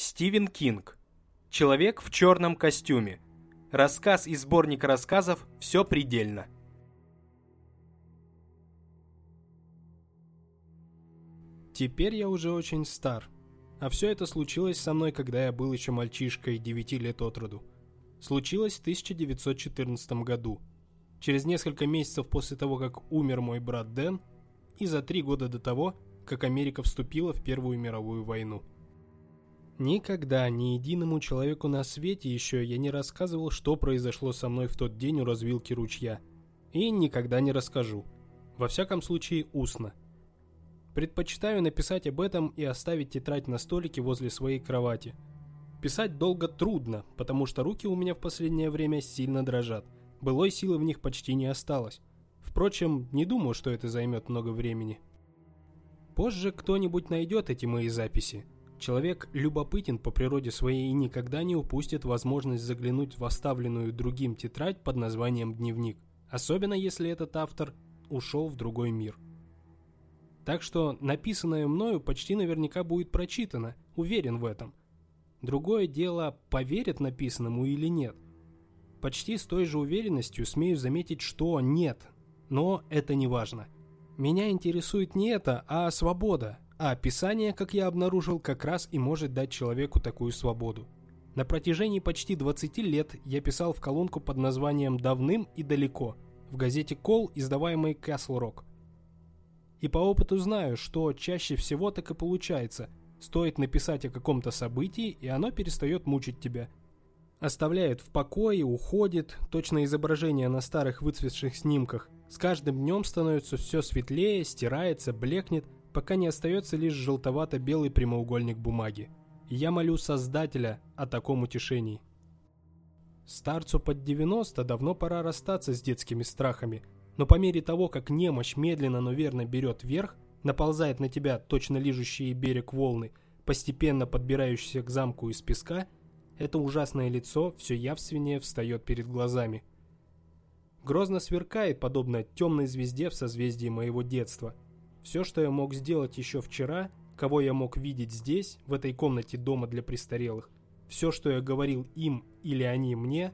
Стивен Кинг. Человек в черном костюме. Рассказ из сборника рассказов «Все предельно». Теперь я уже очень стар. А все это случилось со мной, когда я был еще мальчишкой 9 лет от роду. Случилось в 1914 году. Через несколько месяцев после того, как умер мой брат Дэн, и за три года до того, как Америка вступила в Первую мировую войну. Никогда ни единому человеку на свете еще я не рассказывал, что произошло со мной в тот день у развилки ручья. И никогда не расскажу. Во всяком случае, устно. Предпочитаю написать об этом и оставить тетрадь на столике возле своей кровати. Писать долго трудно, потому что руки у меня в последнее время сильно дрожат. Былой силы в них почти не осталось. Впрочем, не думаю, что это займет много времени. Позже кто-нибудь найдет эти мои записи – Человек любопытен по природе своей и никогда не упустит возможность заглянуть в оставленную другим тетрадь под названием «Дневник», особенно если этот автор ушел в другой мир. Так что написанное мною почти наверняка будет прочитано, уверен в этом. Другое дело, поверят написанному или нет. Почти с той же уверенностью смею заметить, что нет, но это не важно. Меня интересует не это, а свобода, а описание, как я обнаружил, как раз и может дать человеку такую свободу. На протяжении почти 20 лет я писал в колонку под названием «Давным и далеко» в газете «Кол», издаваемой Castle Rock. И по опыту знаю, что чаще всего так и получается. Стоит написать о каком-то событии, и оно перестает мучить тебя. Оставляет в покое, уходит, точно изображение на старых выцветших снимках. С каждым днем становится все светлее, стирается, блекнет – пока не остается лишь желтовато-белый прямоугольник бумаги. я молю Создателя о таком утешении. Старцу под 90 давно пора расстаться с детскими страхами, но по мере того, как немощь медленно, но верно берет верх, наползает на тебя точно лижущие берег волны, постепенно подбирающиеся к замку из песка, это ужасное лицо все явственнее встает перед глазами. Грозно сверкает, подобно темной звезде в созвездии моего детства – все, что я мог сделать еще вчера, кого я мог видеть здесь, в этой комнате дома для престарелых, все, что я говорил им или они мне,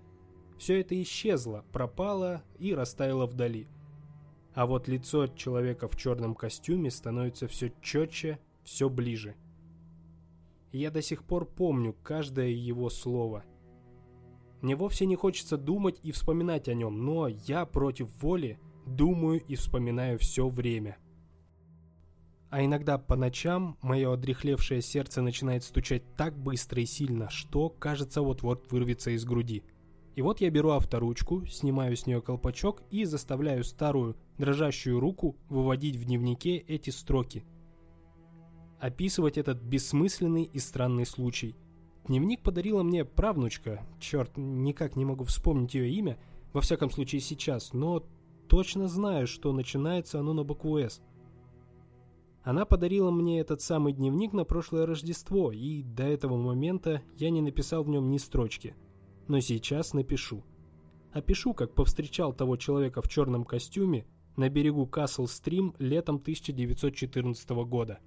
все это исчезло, пропало и растаяло вдали. А вот лицо человека в черном костюме становится все четче, все ближе. я до сих пор помню каждое его слово. Мне вовсе не хочется думать и вспоминать о нем, но я против воли думаю и вспоминаю все время а иногда по ночам мое одрехлевшее сердце начинает стучать так быстро и сильно, что, кажется, вот-вот вырвется из груди. И вот я беру авторучку, снимаю с нее колпачок и заставляю старую, дрожащую руку выводить в дневнике эти строки. Описывать этот бессмысленный и странный случай. Дневник подарила мне правнучка, черт, никак не могу вспомнить ее имя, во всяком случае сейчас, но точно знаю, что начинается оно на букву «С». Она подарила мне этот самый дневник на прошлое Рождество, и до этого момента я не написал в нем ни строчки. Но сейчас напишу. Опишу, как повстречал того человека в черном костюме на берегу Касл-Стрим летом 1914 года.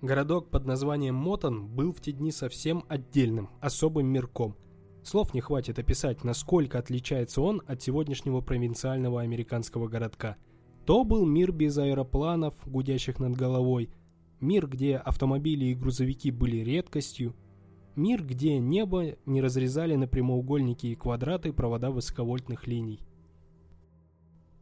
Городок под названием Мотон был в те дни совсем отдельным, особым мирком. Слов не хватит описать, насколько отличается он от сегодняшнего провинциального американского городка – то был мир без аэропланов, гудящих над головой, мир, где автомобили и грузовики были редкостью, мир, где небо не разрезали на прямоугольники и квадраты провода высоковольтных линий.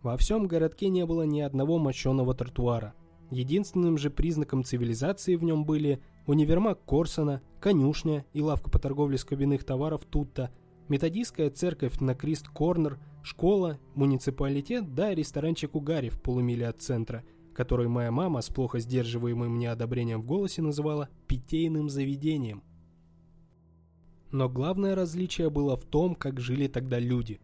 Во всем городке не было ни одного мощеного тротуара. Единственным же признаком цивилизации в нем были универмаг Корсона, конюшня и лавка по торговле скобяных товаров Тутта, методистская церковь на Крист-Корнер – Школа, муниципалитет, да ресторанчик у Гарри в полумиле от центра, который моя мама с плохо сдерживаемым неодобрением в голосе называла «питейным заведением». Но главное различие было в том, как жили тогда люди.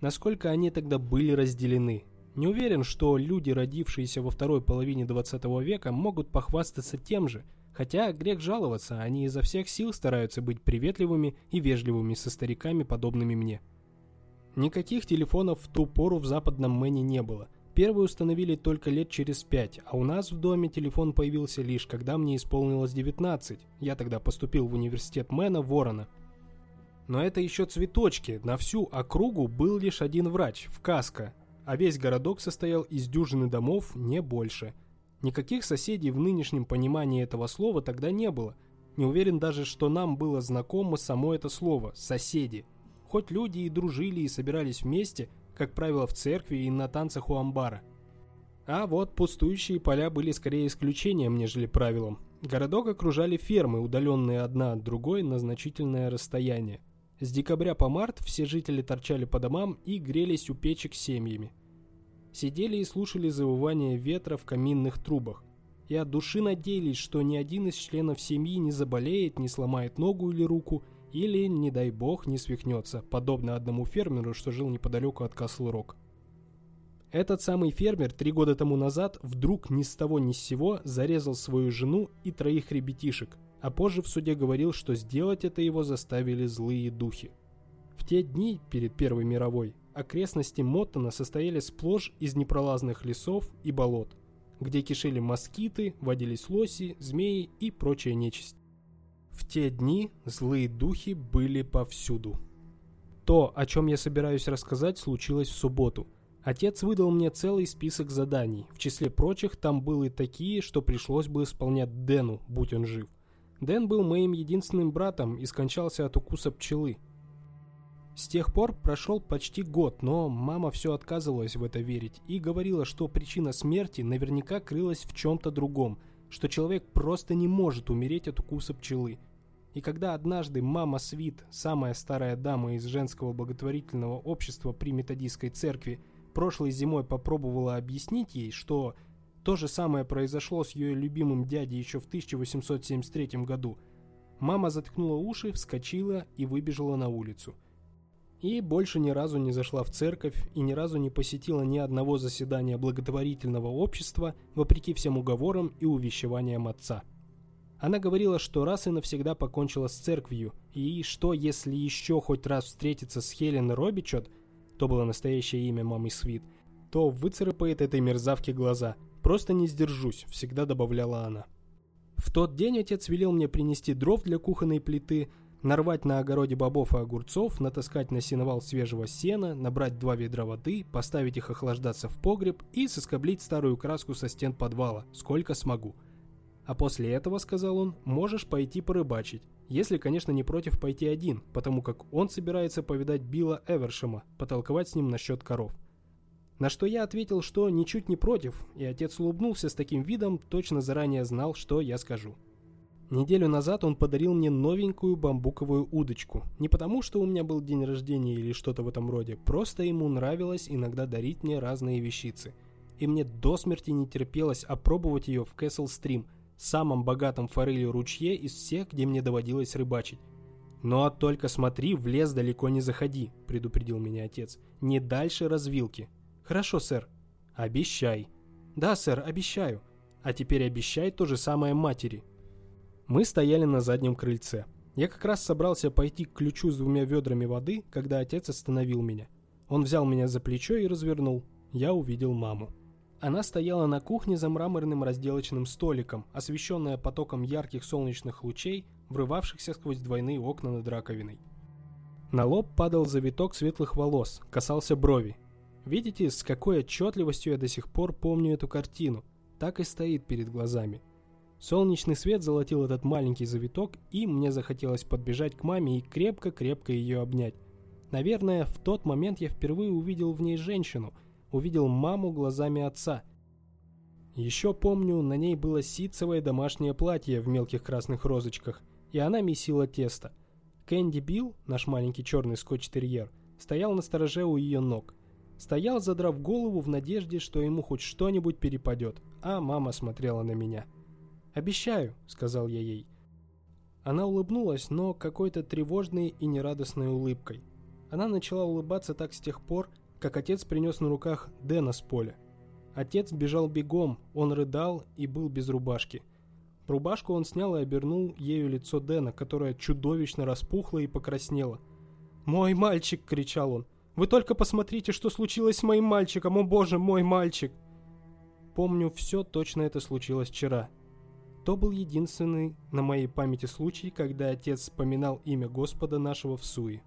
Насколько они тогда были разделены. Не уверен, что люди, родившиеся во второй половине 20 века, могут похвастаться тем же, хотя грех жаловаться, они изо всех сил стараются быть приветливыми и вежливыми со стариками, подобными мне. Никаких телефонов в ту пору в западном Мэне не было. Первый установили только лет через пять, а у нас в доме телефон появился лишь, когда мне исполнилось 19. Я тогда поступил в университет Мэна Ворона. Но это еще цветочки. На всю округу был лишь один врач, в Каско, а весь городок состоял из дюжины домов, не больше. Никаких соседей в нынешнем понимании этого слова тогда не было. Не уверен даже, что нам было знакомо само это слово «соседи». Хоть люди и дружили и собирались вместе, как правило, в церкви и на танцах у амбара. А вот пустующие поля были скорее исключением, нежели правилом. Городок окружали фермы, удаленные одна от другой на значительное расстояние. С декабря по март все жители торчали по домам и грелись у печек семьями. Сидели и слушали завывание ветра в каминных трубах. И от души надеялись, что ни один из членов семьи не заболеет, не сломает ногу или руку – или, не дай бог, не свихнется, подобно одному фермеру, что жил неподалеку от Касл-Рок. Этот самый фермер три года тому назад вдруг ни с того ни с сего зарезал свою жену и троих ребятишек, а позже в суде говорил, что сделать это его заставили злые духи. В те дни, перед Первой мировой, окрестности Моттона состояли сплошь из непролазных лесов и болот, где кишели москиты, водились лоси, змеи и прочая нечисть. В те дни злые духи были повсюду. То, о чем я собираюсь рассказать, случилось в субботу. Отец выдал мне целый список заданий. В числе прочих там были такие, что пришлось бы исполнять Дэну, будь он жив. Дэн был моим единственным братом и скончался от укуса пчелы. С тех пор прошел почти год, но мама все отказывалась в это верить и говорила, что причина смерти наверняка крылась в чем-то другом, что человек просто не может умереть от укуса пчелы. И когда однажды мама Свит, самая старая дама из женского благотворительного общества при методистской церкви, прошлой зимой попробовала объяснить ей, что то же самое произошло с ее любимым дядей еще в 1873 году, мама заткнула уши, вскочила и выбежала на улицу. И больше ни разу не зашла в церковь и ни разу не посетила ни одного заседания благотворительного общества, вопреки всем уговорам и увещеваниям отца. Она говорила, что раз и навсегда покончила с церковью, и что, если еще хоть раз встретиться с Хелен Робичот, то было настоящее имя мамы Свит, то выцарапает этой мерзавке глаза. «Просто не сдержусь», — всегда добавляла она. В тот день отец велел мне принести дров для кухонной плиты, нарвать на огороде бобов и огурцов, натаскать на сеновал свежего сена, набрать два ведра воды, поставить их охлаждаться в погреб и соскоблить старую краску со стен подвала, сколько смогу — а после этого, сказал он, можешь пойти порыбачить. Если, конечно, не против пойти один, потому как он собирается повидать Билла Эвершема, потолковать с ним насчет коров. На что я ответил, что ничуть не против, и отец улыбнулся с таким видом, точно заранее знал, что я скажу. Неделю назад он подарил мне новенькую бамбуковую удочку. Не потому, что у меня был день рождения или что-то в этом роде, просто ему нравилось иногда дарить мне разные вещицы. И мне до смерти не терпелось опробовать ее в Кэссел Стрим – самом богатом форелью ручье из всех, где мне доводилось рыбачить. «Но только смотри, в лес далеко не заходи», — предупредил меня отец. «Не дальше развилки». «Хорошо, сэр». «Обещай». «Да, сэр, обещаю». «А теперь обещай то же самое матери». Мы стояли на заднем крыльце. Я как раз собрался пойти к ключу с двумя ведрами воды, когда отец остановил меня. Он взял меня за плечо и развернул. Я увидел маму. Она стояла на кухне за мраморным разделочным столиком, освещенная потоком ярких солнечных лучей, врывавшихся сквозь двойные окна над раковиной. На лоб падал завиток светлых волос, касался брови. Видите, с какой отчетливостью я до сих пор помню эту картину. Так и стоит перед глазами. Солнечный свет золотил этот маленький завиток, и мне захотелось подбежать к маме и крепко-крепко ее обнять. Наверное, в тот момент я впервые увидел в ней женщину – увидел маму глазами отца. Еще помню, на ней было ситцевое домашнее платье в мелких красных розочках, и она месила тесто. Кэнди Билл, наш маленький черный скотч-терьер, стоял на стороже у ее ног. Стоял, задрав голову в надежде, что ему хоть что-нибудь перепадет, а мама смотрела на меня. «Обещаю», — сказал я ей. Она улыбнулась, но какой-то тревожной и нерадостной улыбкой. Она начала улыбаться так с тех пор, как отец принес на руках Дэна с поля. Отец бежал бегом, он рыдал и был без рубашки. Рубашку он снял и обернул ею лицо Дэна, которое чудовищно распухло и покраснело. «Мой мальчик!» — кричал он. Вы только посмотрите, что случилось с моим мальчиком, о боже, мой мальчик!» Помню, все точно это случилось вчера. То был единственный на моей памяти случай, когда отец вспоминал имя Господа нашего в суе.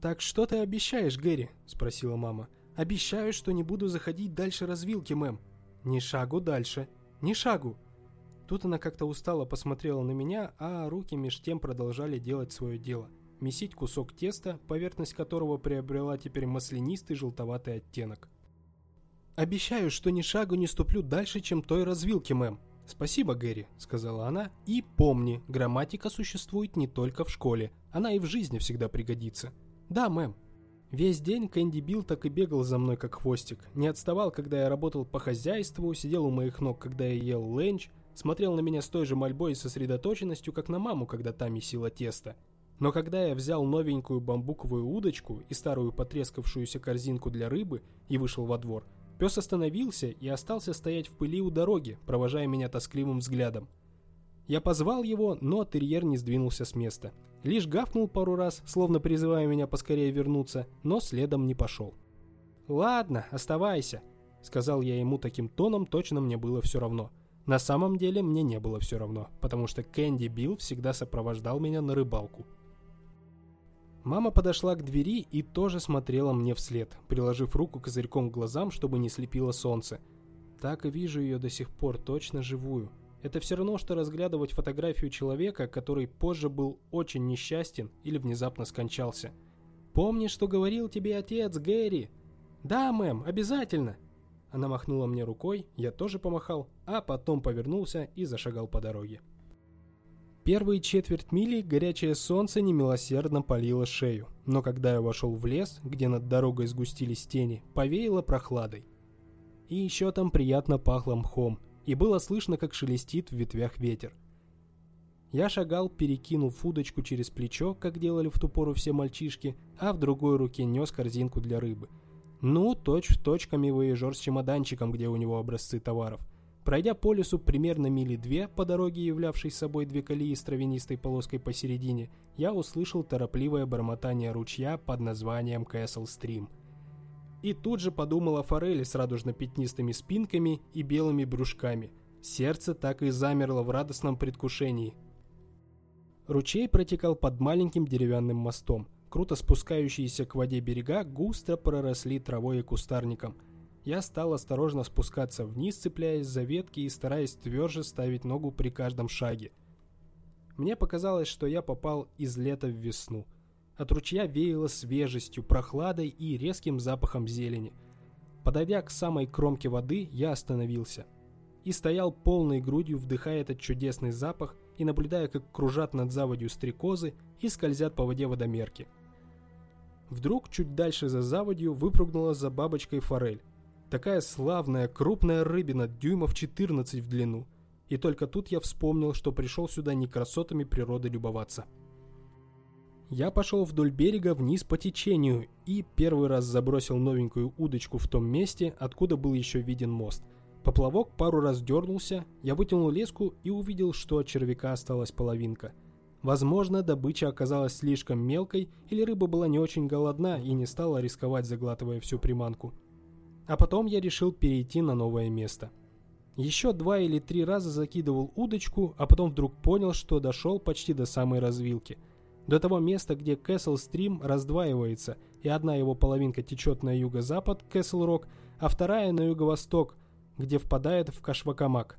«Так что ты обещаешь, Гэри?» – спросила мама. «Обещаю, что не буду заходить дальше развилки, мэм». «Ни шагу дальше. Ни шагу». Тут она как-то устало посмотрела на меня, а руки меж тем продолжали делать свое дело. Месить кусок теста, поверхность которого приобрела теперь маслянистый желтоватый оттенок. «Обещаю, что ни шагу не ступлю дальше, чем той развилки, мэм». «Спасибо, Гэри», — сказала она. «И помни, грамматика существует не только в школе. Она и в жизни всегда пригодится». «Да, мэм». Весь день Кэнди Билл так и бегал за мной, как хвостик. Не отставал, когда я работал по хозяйству, сидел у моих ног, когда я ел ленч, смотрел на меня с той же мольбой и сосредоточенностью, как на маму, когда та месила тесто. Но когда я взял новенькую бамбуковую удочку и старую потрескавшуюся корзинку для рыбы и вышел во двор, пес остановился и остался стоять в пыли у дороги, провожая меня тоскливым взглядом. Я позвал его, но терьер не сдвинулся с места. Лишь гавкнул пару раз, словно призывая меня поскорее вернуться, но следом не пошел. «Ладно, оставайся», — сказал я ему таким тоном, точно мне было все равно. На самом деле мне не было все равно, потому что Кэнди Билл всегда сопровождал меня на рыбалку. Мама подошла к двери и тоже смотрела мне вслед, приложив руку козырьком к глазам, чтобы не слепило солнце. Так и вижу ее до сих пор, точно живую. Это все равно, что разглядывать фотографию человека, который позже был очень несчастен или внезапно скончался. «Помнишь, что говорил тебе отец Гэри?» «Да, мэм, обязательно!» Она махнула мне рукой, я тоже помахал, а потом повернулся и зашагал по дороге. Первые четверть мили горячее солнце немилосердно палило шею, но когда я вошел в лес, где над дорогой сгустились тени, повеяло прохладой. И еще там приятно пахло мхом, и было слышно, как шелестит в ветвях ветер. Я шагал, перекинув удочку через плечо, как делали в ту пору все мальчишки, а в другой руке нес корзинку для рыбы. Ну, точь-в-точь камевояжер с чемоданчиком, где у него образцы товаров. Пройдя по лесу примерно мили две по дороге, являвшей собой две колеи с травянистой полоской посередине, я услышал торопливое бормотание ручья под названием Кэссел Стрим – и тут же подумал о форели с радужно-пятнистыми спинками и белыми брюшками. Сердце так и замерло в радостном предвкушении. Ручей протекал под маленьким деревянным мостом. Круто спускающиеся к воде берега густо проросли травой и кустарником. Я стал осторожно спускаться вниз, цепляясь за ветки и стараясь тверже ставить ногу при каждом шаге. Мне показалось, что я попал из лета в весну – от ручья веяло свежестью, прохладой и резким запахом зелени. Подойдя к самой кромке воды, я остановился. И стоял полной грудью, вдыхая этот чудесный запах и наблюдая, как кружат над заводью стрекозы и скользят по воде водомерки. Вдруг чуть дальше за заводью выпрыгнула за бабочкой форель. Такая славная, крупная рыбина, дюймов 14 в длину. И только тут я вспомнил, что пришел сюда не красотами природы любоваться. Я пошел вдоль берега вниз по течению и первый раз забросил новенькую удочку в том месте, откуда был еще виден мост. Поплавок пару раз дернулся, я вытянул леску и увидел, что от червяка осталась половинка. Возможно, добыча оказалась слишком мелкой, или рыба была не очень голодна и не стала рисковать, заглатывая всю приманку. А потом я решил перейти на новое место. Еще два или три раза закидывал удочку, а потом вдруг понял, что дошел почти до самой развилки – до того места, где Кэссел-стрим раздваивается, и одна его половинка течет на юго-запад, Кэссел-рок, а вторая на юго-восток, где впадает в Кашвакамак.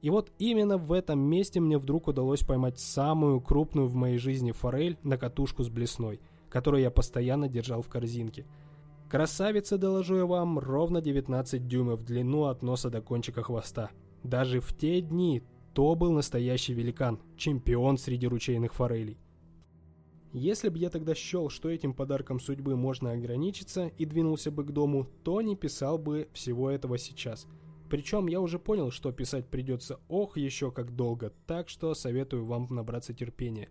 И вот именно в этом месте мне вдруг удалось поймать самую крупную в моей жизни форель на катушку с блесной, которую я постоянно держал в корзинке. Красавица, доложу я вам, ровно 19 дюймов в длину от носа до кончика хвоста. Даже в те дни то был настоящий великан, чемпион среди ручейных форелей. Если бы я тогда счел, что этим подарком судьбы можно ограничиться и двинулся бы к дому, то не писал бы всего этого сейчас. Причем я уже понял, что писать придется ох еще как долго, так что советую вам набраться терпения.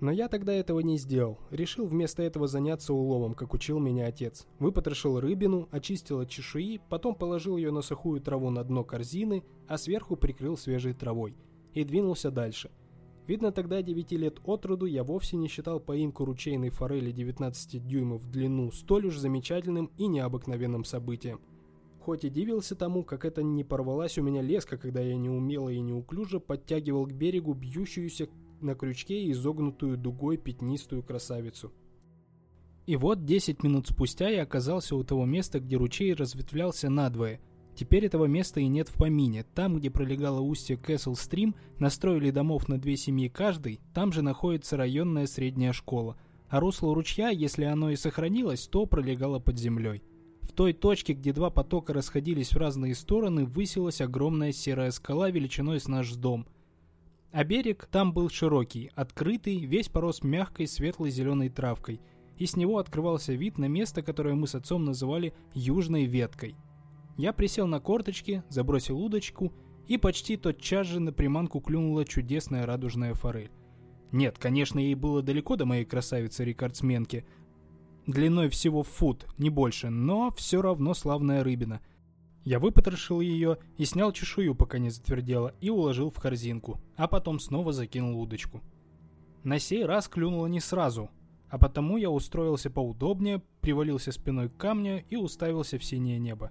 Но я тогда этого не сделал. Решил вместо этого заняться уловом, как учил меня отец. Выпотрошил рыбину, очистил от чешуи, потом положил ее на сухую траву на дно корзины, а сверху прикрыл свежей травой. И двинулся дальше – Видно, тогда 9 лет от роду я вовсе не считал поимку ручейной форели 19 дюймов в длину столь уж замечательным и необыкновенным событием. Хоть и дивился тому, как это не порвалась у меня леска, когда я неумело и неуклюже подтягивал к берегу бьющуюся на крючке изогнутую дугой пятнистую красавицу. И вот 10 минут спустя я оказался у того места, где ручей разветвлялся надвое. Теперь этого места и нет в помине. Там, где пролегало устье Кэссел Стрим, настроили домов на две семьи каждый, там же находится районная средняя школа. А русло ручья, если оно и сохранилось, то пролегало под землей. В той точке, где два потока расходились в разные стороны, высилась огромная серая скала величиной с наш дом. А берег там был широкий, открытый, весь порос мягкой светлой зеленой травкой – и с него открывался вид на место, которое мы с отцом называли «южной веткой». Я присел на корточки, забросил удочку, и почти тотчас же на приманку клюнула чудесная радужная форель. Нет, конечно, ей было далеко до моей красавицы-рекордсменки, длиной всего фут, не больше, но все равно славная рыбина. Я выпотрошил ее и снял чешую, пока не затвердела, и уложил в корзинку, а потом снова закинул удочку. На сей раз клюнула не сразу, а потому я устроился поудобнее, привалился спиной к камню и уставился в синее небо.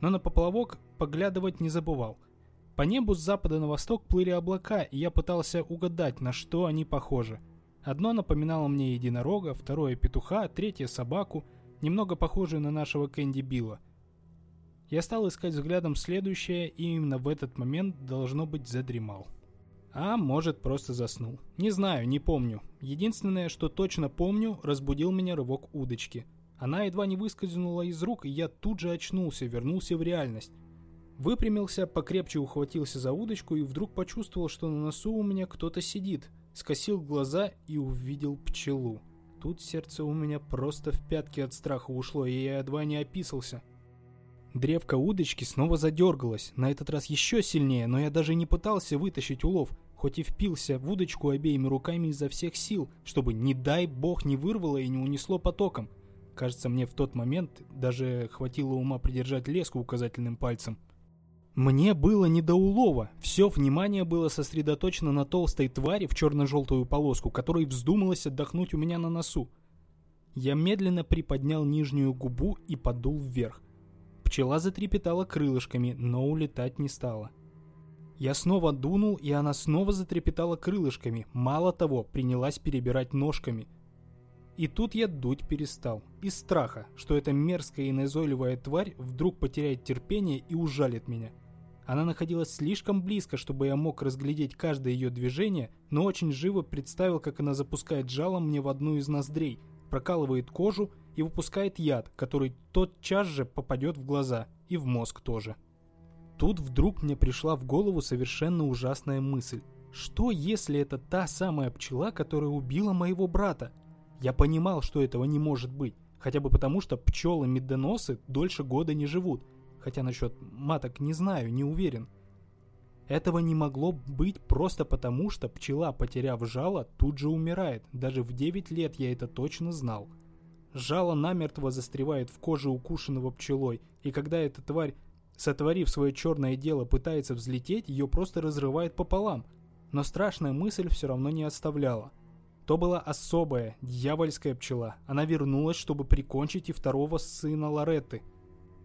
Но на поплавок поглядывать не забывал. По небу с запада на восток плыли облака, и я пытался угадать, на что они похожи. Одно напоминало мне единорога, второе петуха, третье собаку, немного похожую на нашего Кэнди Билла. Я стал искать взглядом следующее, и именно в этот момент, должно быть, задремал. А может, просто заснул. Не знаю, не помню. Единственное, что точно помню, разбудил меня рывок удочки. Она едва не выскользнула из рук, и я тут же очнулся, вернулся в реальность. Выпрямился, покрепче ухватился за удочку и вдруг почувствовал, что на носу у меня кто-то сидит. Скосил глаза и увидел пчелу. Тут сердце у меня просто в пятки от страха ушло, и я едва не описался. Древко удочки снова задергалось, на этот раз еще сильнее, но я даже не пытался вытащить улов, хоть и впился в удочку обеими руками изо всех сил, чтобы, не дай бог, не вырвало и не унесло потоком. Кажется, мне в тот момент даже хватило ума придержать леску указательным пальцем. Мне было не до улова. Все внимание было сосредоточено на толстой твари в черно-желтую полоску, которой вздумалось отдохнуть у меня на носу. Я медленно приподнял нижнюю губу и подул вверх. Пчела затрепетала крылышками, но улетать не стала. Я снова дунул, и она снова затрепетала крылышками. Мало того, принялась перебирать ножками. И тут я дуть перестал. Из страха, что эта мерзкая и назойливая тварь вдруг потеряет терпение и ужалит меня. Она находилась слишком близко, чтобы я мог разглядеть каждое ее движение, но очень живо представил, как она запускает жало мне в одну из ноздрей, прокалывает кожу и выпускает яд, который тотчас же попадет в глаза и в мозг тоже. Тут вдруг мне пришла в голову совершенно ужасная мысль. Что если это та самая пчела, которая убила моего брата? Я понимал, что этого не может быть, хотя бы потому, что пчелы-медоносы дольше года не живут, хотя насчет маток не знаю, не уверен. Этого не могло быть просто потому, что пчела, потеряв жало, тут же умирает. Даже в 9 лет я это точно знал. Жало намертво застревает в коже укушенного пчелой, и когда эта тварь, сотворив свое черное дело, пытается взлететь, ее просто разрывает пополам. Но страшная мысль все равно не оставляла. То была особая, дьявольская пчела. Она вернулась, чтобы прикончить и второго сына Лоретты –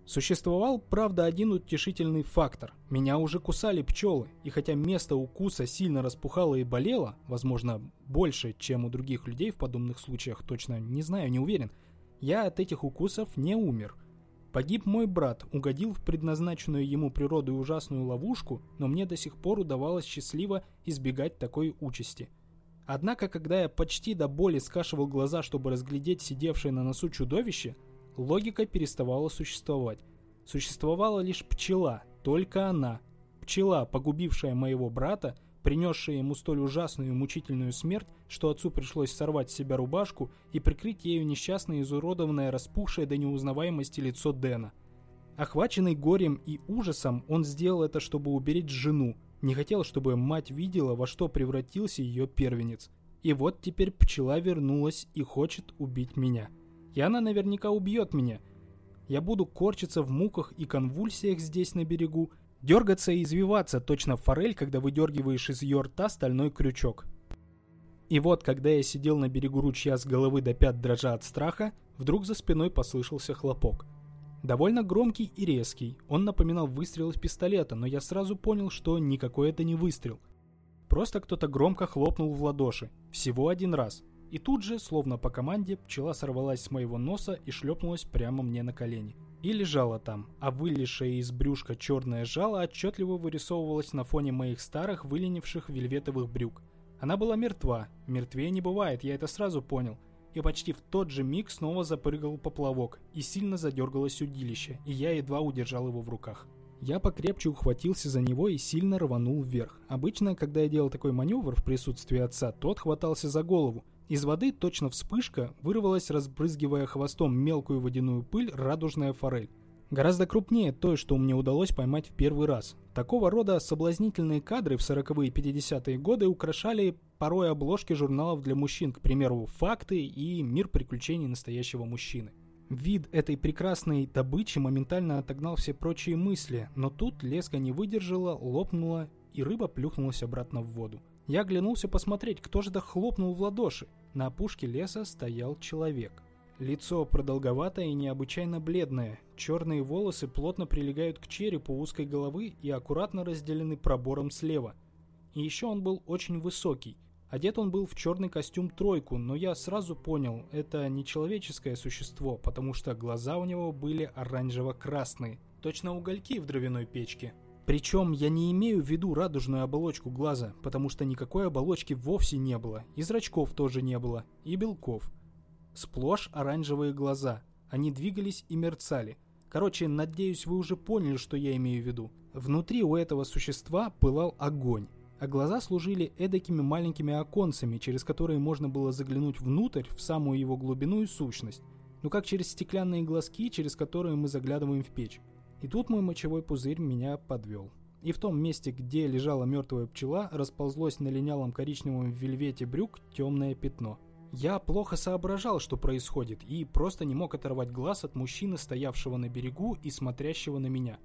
Существовал, правда, один утешительный фактор. Меня уже кусали пчелы, и хотя место укуса сильно распухало и болело, возможно, больше, чем у других людей в подобных случаях, точно не знаю, не уверен, я от этих укусов не умер. Погиб мой брат, угодил в предназначенную ему природой ужасную ловушку, но мне до сих пор удавалось счастливо избегать такой участи. Однако, когда я почти до боли скашивал глаза, чтобы разглядеть сидевшее на носу чудовище – логика переставала существовать. Существовала лишь пчела, только она. Пчела, погубившая моего брата, принесшая ему столь ужасную и мучительную смерть, что отцу пришлось сорвать с себя рубашку и прикрыть ею несчастное изуродованное распухшее до неузнаваемости лицо Дэна. Охваченный горем и ужасом, он сделал это, чтобы уберечь жену, не хотел, чтобы мать видела, во что превратился ее первенец. И вот теперь пчела вернулась и хочет убить меня. И она наверняка убьет меня. Я буду корчиться в муках и конвульсиях здесь на берегу, дергаться и извиваться, точно форель, когда выдергиваешь из ее рта стальной крючок. И вот, когда я сидел на берегу ручья с головы до пят дрожа от страха, вдруг за спиной послышался хлопок. Довольно громкий и резкий, он напоминал выстрел из пистолета, но я сразу понял, что никакой это не выстрел. Просто кто-то громко хлопнул в ладоши, всего один раз. И тут же, словно по команде, пчела сорвалась с моего носа и шлепнулась прямо мне на колени. И лежала там, а вылезшее из брюшка черное жало отчетливо вырисовывалось на фоне моих старых выленивших вельветовых брюк. Она была мертва, мертвее не бывает, я это сразу понял – и почти в тот же миг снова запрыгал поплавок, и сильно задергалось удилище, и я едва удержал его в руках. Я покрепче ухватился за него и сильно рванул вверх. Обычно, когда я делал такой маневр в присутствии отца, тот хватался за голову. Из воды точно вспышка вырвалась, разбрызгивая хвостом мелкую водяную пыль, радужная форель. Гораздо крупнее той, что мне удалось поймать в первый раз. Такого рода соблазнительные кадры в 40-е и 50-е годы украшали порой обложки журналов для мужчин, к примеру, «Факты» и «Мир приключений настоящего мужчины». Вид этой прекрасной добычи моментально отогнал все прочие мысли, но тут леска не выдержала, лопнула, и рыба плюхнулась обратно в воду. Я оглянулся посмотреть, кто же да хлопнул в ладоши. На опушке леса стоял человек. Лицо продолговатое и необычайно бледное. Черные волосы плотно прилегают к черепу узкой головы и аккуратно разделены пробором слева. И еще он был очень высокий. Одет он был в черный костюм тройку, но я сразу понял, это не человеческое существо, потому что глаза у него были оранжево-красные, точно угольки в дровяной печке. Причем я не имею в виду радужную оболочку глаза, потому что никакой оболочки вовсе не было, и зрачков тоже не было, и белков – Сплошь оранжевые глаза. Они двигались и мерцали. Короче, надеюсь, вы уже поняли, что я имею в виду. Внутри у этого существа пылал огонь, а глаза служили эдакими маленькими оконцами, через которые можно было заглянуть внутрь, в самую его глубину и сущность. Ну как через стеклянные глазки, через которые мы заглядываем в печь. И тут мой мочевой пузырь меня подвел. И в том месте, где лежала мертвая пчела, расползлось на линялом коричневом вельвете брюк темное пятно – я плохо соображал, что происходит, и просто не мог оторвать глаз от мужчины, стоявшего на берегу и смотрящего на меня.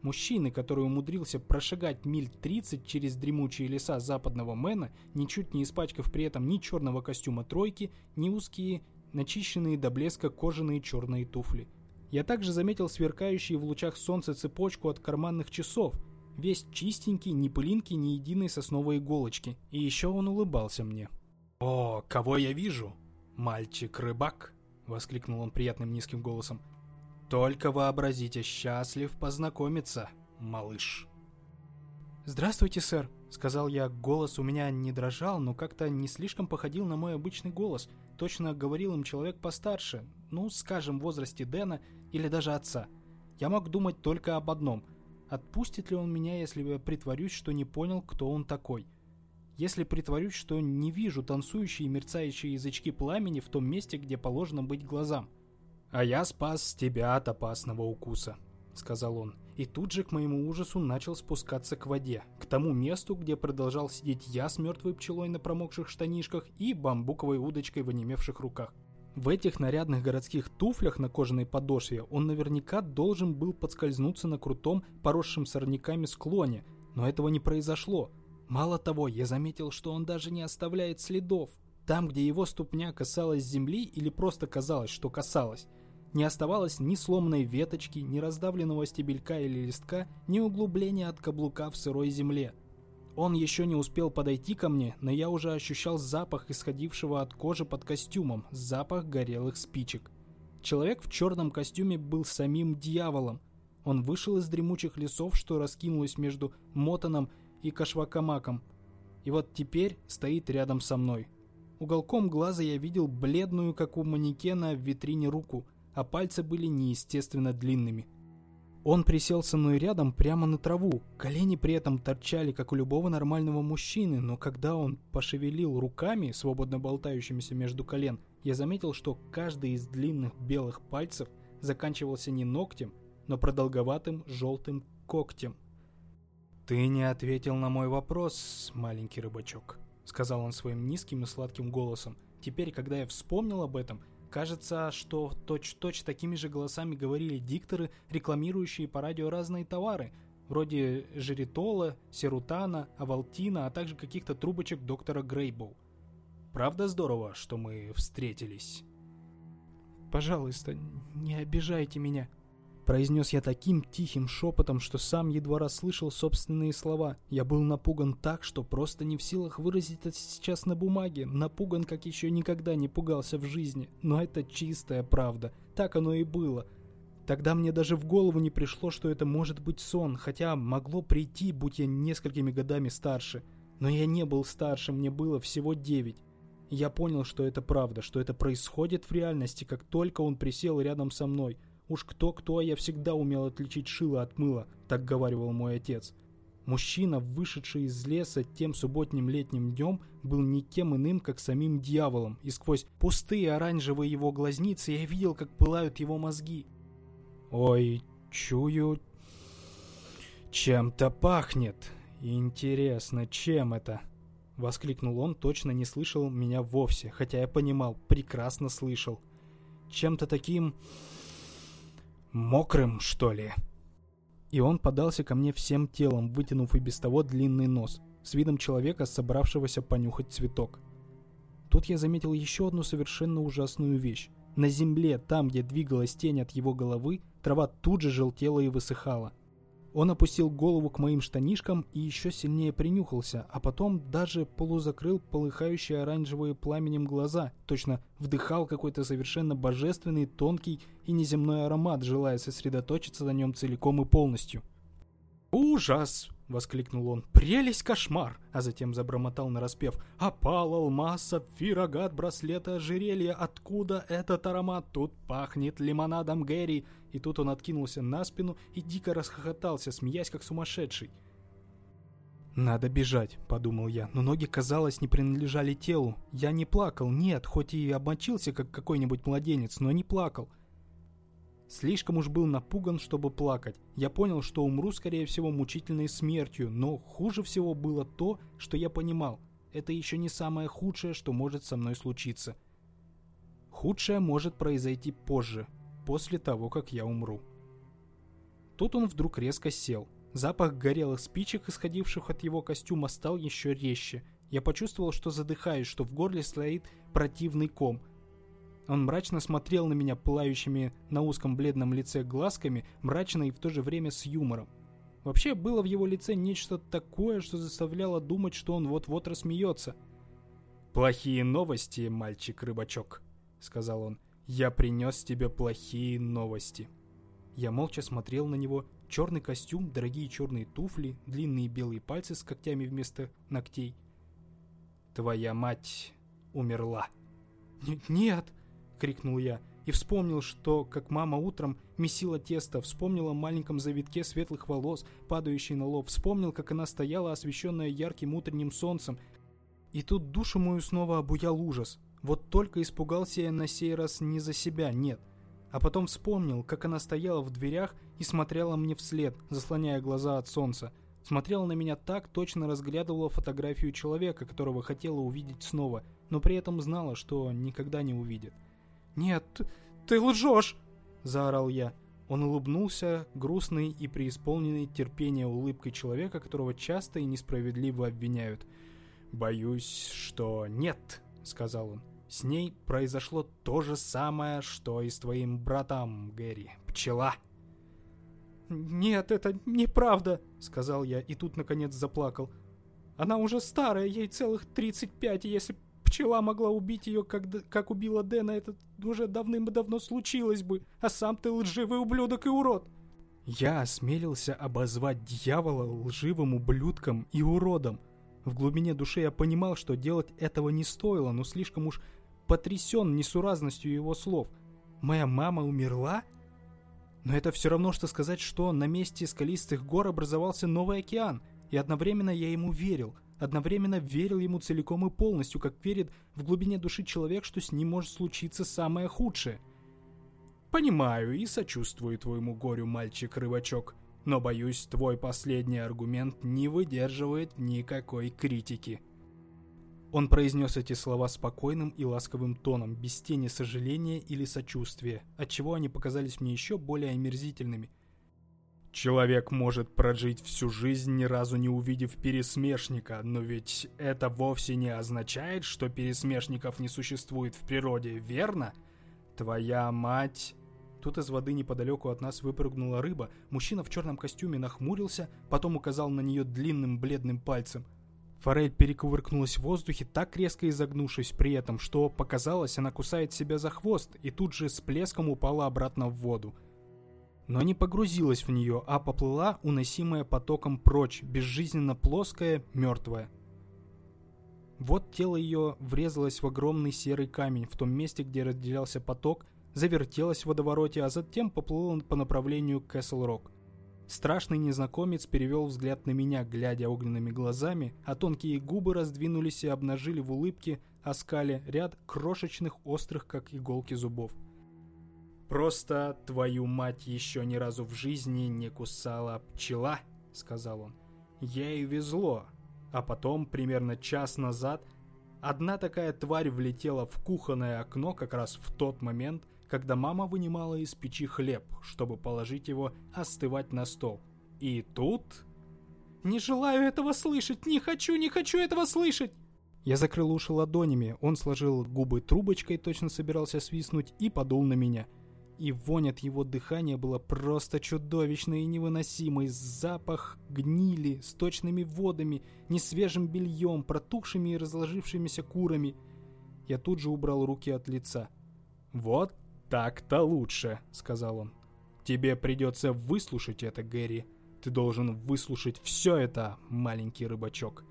Мужчины, который умудрился прошагать миль 30 через дремучие леса западного Мэна, ничуть не испачкав при этом ни черного костюма тройки, ни узкие, начищенные до блеска кожаные черные туфли. Я также заметил сверкающие в лучах солнца цепочку от карманных часов, весь чистенький, ни пылинки, ни единой сосновой иголочки, и еще он улыбался мне. «О, кого я вижу? Мальчик-рыбак!» — воскликнул он приятным низким голосом. «Только вообразите, счастлив познакомиться, малыш!» «Здравствуйте, сэр!» — сказал я. Голос у меня не дрожал, но как-то не слишком походил на мой обычный голос. Точно говорил им человек постарше, ну, скажем, в возрасте Дэна или даже отца. Я мог думать только об одном. Отпустит ли он меня, если я притворюсь, что не понял, кто он такой?» Если притворюсь, что не вижу танцующие и мерцающие язычки пламени в том месте, где положено быть глазам. «А я спас тебя от опасного укуса», — сказал он. И тут же, к моему ужасу, начал спускаться к воде, к тому месту, где продолжал сидеть я с мертвой пчелой на промокших штанишках и бамбуковой удочкой в онемевших руках. В этих нарядных городских туфлях на кожаной подошве он наверняка должен был подскользнуться на крутом, поросшем сорняками склоне, но этого не произошло. Мало того, я заметил, что он даже не оставляет следов. Там, где его ступня касалась земли или просто казалось, что касалась, не оставалось ни сломанной веточки, ни раздавленного стебелька или листка, ни углубления от каблука в сырой земле. Он еще не успел подойти ко мне, но я уже ощущал запах, исходившего от кожи под костюмом, запах горелых спичек. Человек в черном костюме был самим дьяволом. Он вышел из дремучих лесов, что раскинулось между Мотаном и Кашвакамаком. И вот теперь стоит рядом со мной. Уголком глаза я видел бледную, как у манекена, в витрине руку, а пальцы были неестественно длинными. Он присел со мной рядом прямо на траву. Колени при этом торчали, как у любого нормального мужчины, но когда он пошевелил руками, свободно болтающимися между колен, я заметил, что каждый из длинных белых пальцев заканчивался не ногтем, но продолговатым желтым когтем. «Ты не ответил на мой вопрос, маленький рыбачок», — сказал он своим низким и сладким голосом. Теперь, когда я вспомнил об этом, кажется, что точь-точь такими же голосами говорили дикторы, рекламирующие по радио разные товары, вроде жеритола, серутана, авалтина, а также каких-то трубочек доктора Грейбоу. Правда здорово, что мы встретились?» «Пожалуйста, не обижайте меня», Произнес я таким тихим шепотом, что сам едва расслышал собственные слова. Я был напуган так, что просто не в силах выразить это сейчас на бумаге. Напуган, как еще никогда не пугался в жизни. Но это чистая правда. Так оно и было. Тогда мне даже в голову не пришло, что это может быть сон, хотя могло прийти, будь я несколькими годами старше. Но я не был старше, мне было всего девять. Я понял, что это правда, что это происходит в реальности, как только он присел рядом со мной – Уж кто-кто, а я всегда умел отличить шило от мыла, так говаривал мой отец. Мужчина, вышедший из леса тем субботним летним днем, был никем иным, как самим дьяволом, и сквозь пустые оранжевые его глазницы я видел, как пылают его мозги. «Ой, чую, чем-то пахнет. Интересно, чем это?» Воскликнул он, точно не слышал меня вовсе, хотя я понимал, прекрасно слышал. Чем-то таким Мокрым, что ли? И он подался ко мне всем телом, вытянув и без того длинный нос, с видом человека, собравшегося понюхать цветок. Тут я заметил еще одну совершенно ужасную вещь. На земле, там, где двигалась тень от его головы, трава тут же желтела и высыхала. Он опустил голову к моим штанишкам и еще сильнее принюхался, а потом даже полузакрыл полыхающие оранжевые пламенем глаза, точно вдыхал какой-то совершенно божественный, тонкий и неземной аромат, желая сосредоточиться на нем целиком и полностью. «Ужас!» — воскликнул он. «Прелесть, кошмар!» А затем забормотал нараспев. «Опал, алмаз, сапфир, агат, браслеты, ожерелье. Откуда этот аромат? Тут пахнет лимонадом Гэри!» И тут он откинулся на спину и дико расхохотался, смеясь как сумасшедший. «Надо бежать», — подумал я, но ноги, казалось, не принадлежали телу. Я не плакал, нет, хоть и обмочился, как какой-нибудь младенец, но не плакал. Слишком уж был напуган, чтобы плакать. Я понял, что умру, скорее всего, мучительной смертью, но хуже всего было то, что я понимал. Это еще не самое худшее, что может со мной случиться. Худшее может произойти позже, после того, как я умру. Тут он вдруг резко сел. Запах горелых спичек, исходивших от его костюма, стал еще резче. Я почувствовал, что задыхаюсь, что в горле стоит противный ком – он мрачно смотрел на меня пылающими на узком бледном лице глазками, мрачно и в то же время с юмором. Вообще, было в его лице нечто такое, что заставляло думать, что он вот-вот рассмеется. «Плохие новости, мальчик-рыбачок», — сказал он. «Я принес тебе плохие новости». Я молча смотрел на него. Черный костюм, дорогие черные туфли, длинные белые пальцы с когтями вместо ногтей. «Твоя мать умерла». «Нет», крикнул я. И вспомнил, что, как мама утром месила тесто, вспомнил о маленьком завитке светлых волос, падающей на лоб, вспомнил, как она стояла, освещенная ярким утренним солнцем. И тут душу мою снова обуял ужас. Вот только испугался я на сей раз не за себя, нет. А потом вспомнил, как она стояла в дверях и смотрела мне вслед, заслоняя глаза от солнца. Смотрела на меня так, точно разглядывала фотографию человека, которого хотела увидеть снова, но при этом знала, что никогда не увидит. «Нет, ты лжешь!» – заорал я. Он улыбнулся, грустный и преисполненный терпения улыбкой человека, которого часто и несправедливо обвиняют. «Боюсь, что нет», — сказал он. «С ней произошло то же самое, что и с твоим братом, Гэри. Пчела». «Нет, это неправда», — сказал я, и тут, наконец, заплакал. «Она уже старая, ей целых 35, и если пчела могла убить ее, как, как убила Дэна, это уже давным-давно случилось бы, а сам ты лживый ублюдок и урод. Я осмелился обозвать дьявола лживым ублюдком и уродом. В глубине души я понимал, что делать этого не стоило, но слишком уж потрясен несуразностью его слов. Моя мама умерла? Но это все равно, что сказать, что на месте скалистых гор образовался новый океан, и одновременно я ему верил – одновременно верил ему целиком и полностью, как верит в глубине души человек, что с ним может случиться самое худшее. Понимаю и сочувствую твоему горю, мальчик-рыбачок, но, боюсь, твой последний аргумент не выдерживает никакой критики. Он произнес эти слова спокойным и ласковым тоном, без тени сожаления или сочувствия, отчего они показались мне еще более омерзительными. Человек может прожить всю жизнь, ни разу не увидев пересмешника, но ведь это вовсе не означает, что пересмешников не существует в природе, верно? Твоя мать... Тут из воды неподалеку от нас выпрыгнула рыба. Мужчина в черном костюме нахмурился, потом указал на нее длинным бледным пальцем. Форель перекувыркнулась в воздухе, так резко изогнувшись при этом, что показалось, она кусает себя за хвост, и тут же с плеском упала обратно в воду но не погрузилась в нее, а поплыла, уносимая потоком прочь, безжизненно плоская, мертвая. Вот тело ее врезалось в огромный серый камень в том месте, где разделялся поток, завертелось в водовороте, а затем поплыло по направлению к Кэсл-Рок. Страшный незнакомец перевел взгляд на меня, глядя огненными глазами, а тонкие губы раздвинулись и обнажили в улыбке, оскале ряд крошечных острых, как иголки зубов. «Просто твою мать еще ни разу в жизни не кусала пчела», — сказал он. «Ей везло». А потом, примерно час назад, одна такая тварь влетела в кухонное окно как раз в тот момент, когда мама вынимала из печи хлеб, чтобы положить его остывать на стол. И тут... «Не желаю этого слышать! Не хочу, не хочу этого слышать!» Я закрыл уши ладонями, он сложил губы трубочкой, точно собирался свистнуть, и подул на меня — и вонь от его дыхания была просто чудовищной и невыносимой. Запах гнили, с точными водами, несвежим бельем, протухшими и разложившимися курами. Я тут же убрал руки от лица. «Вот так-то лучше», — сказал он. «Тебе придется выслушать это, Гэри. Ты должен выслушать все это, маленький рыбачок».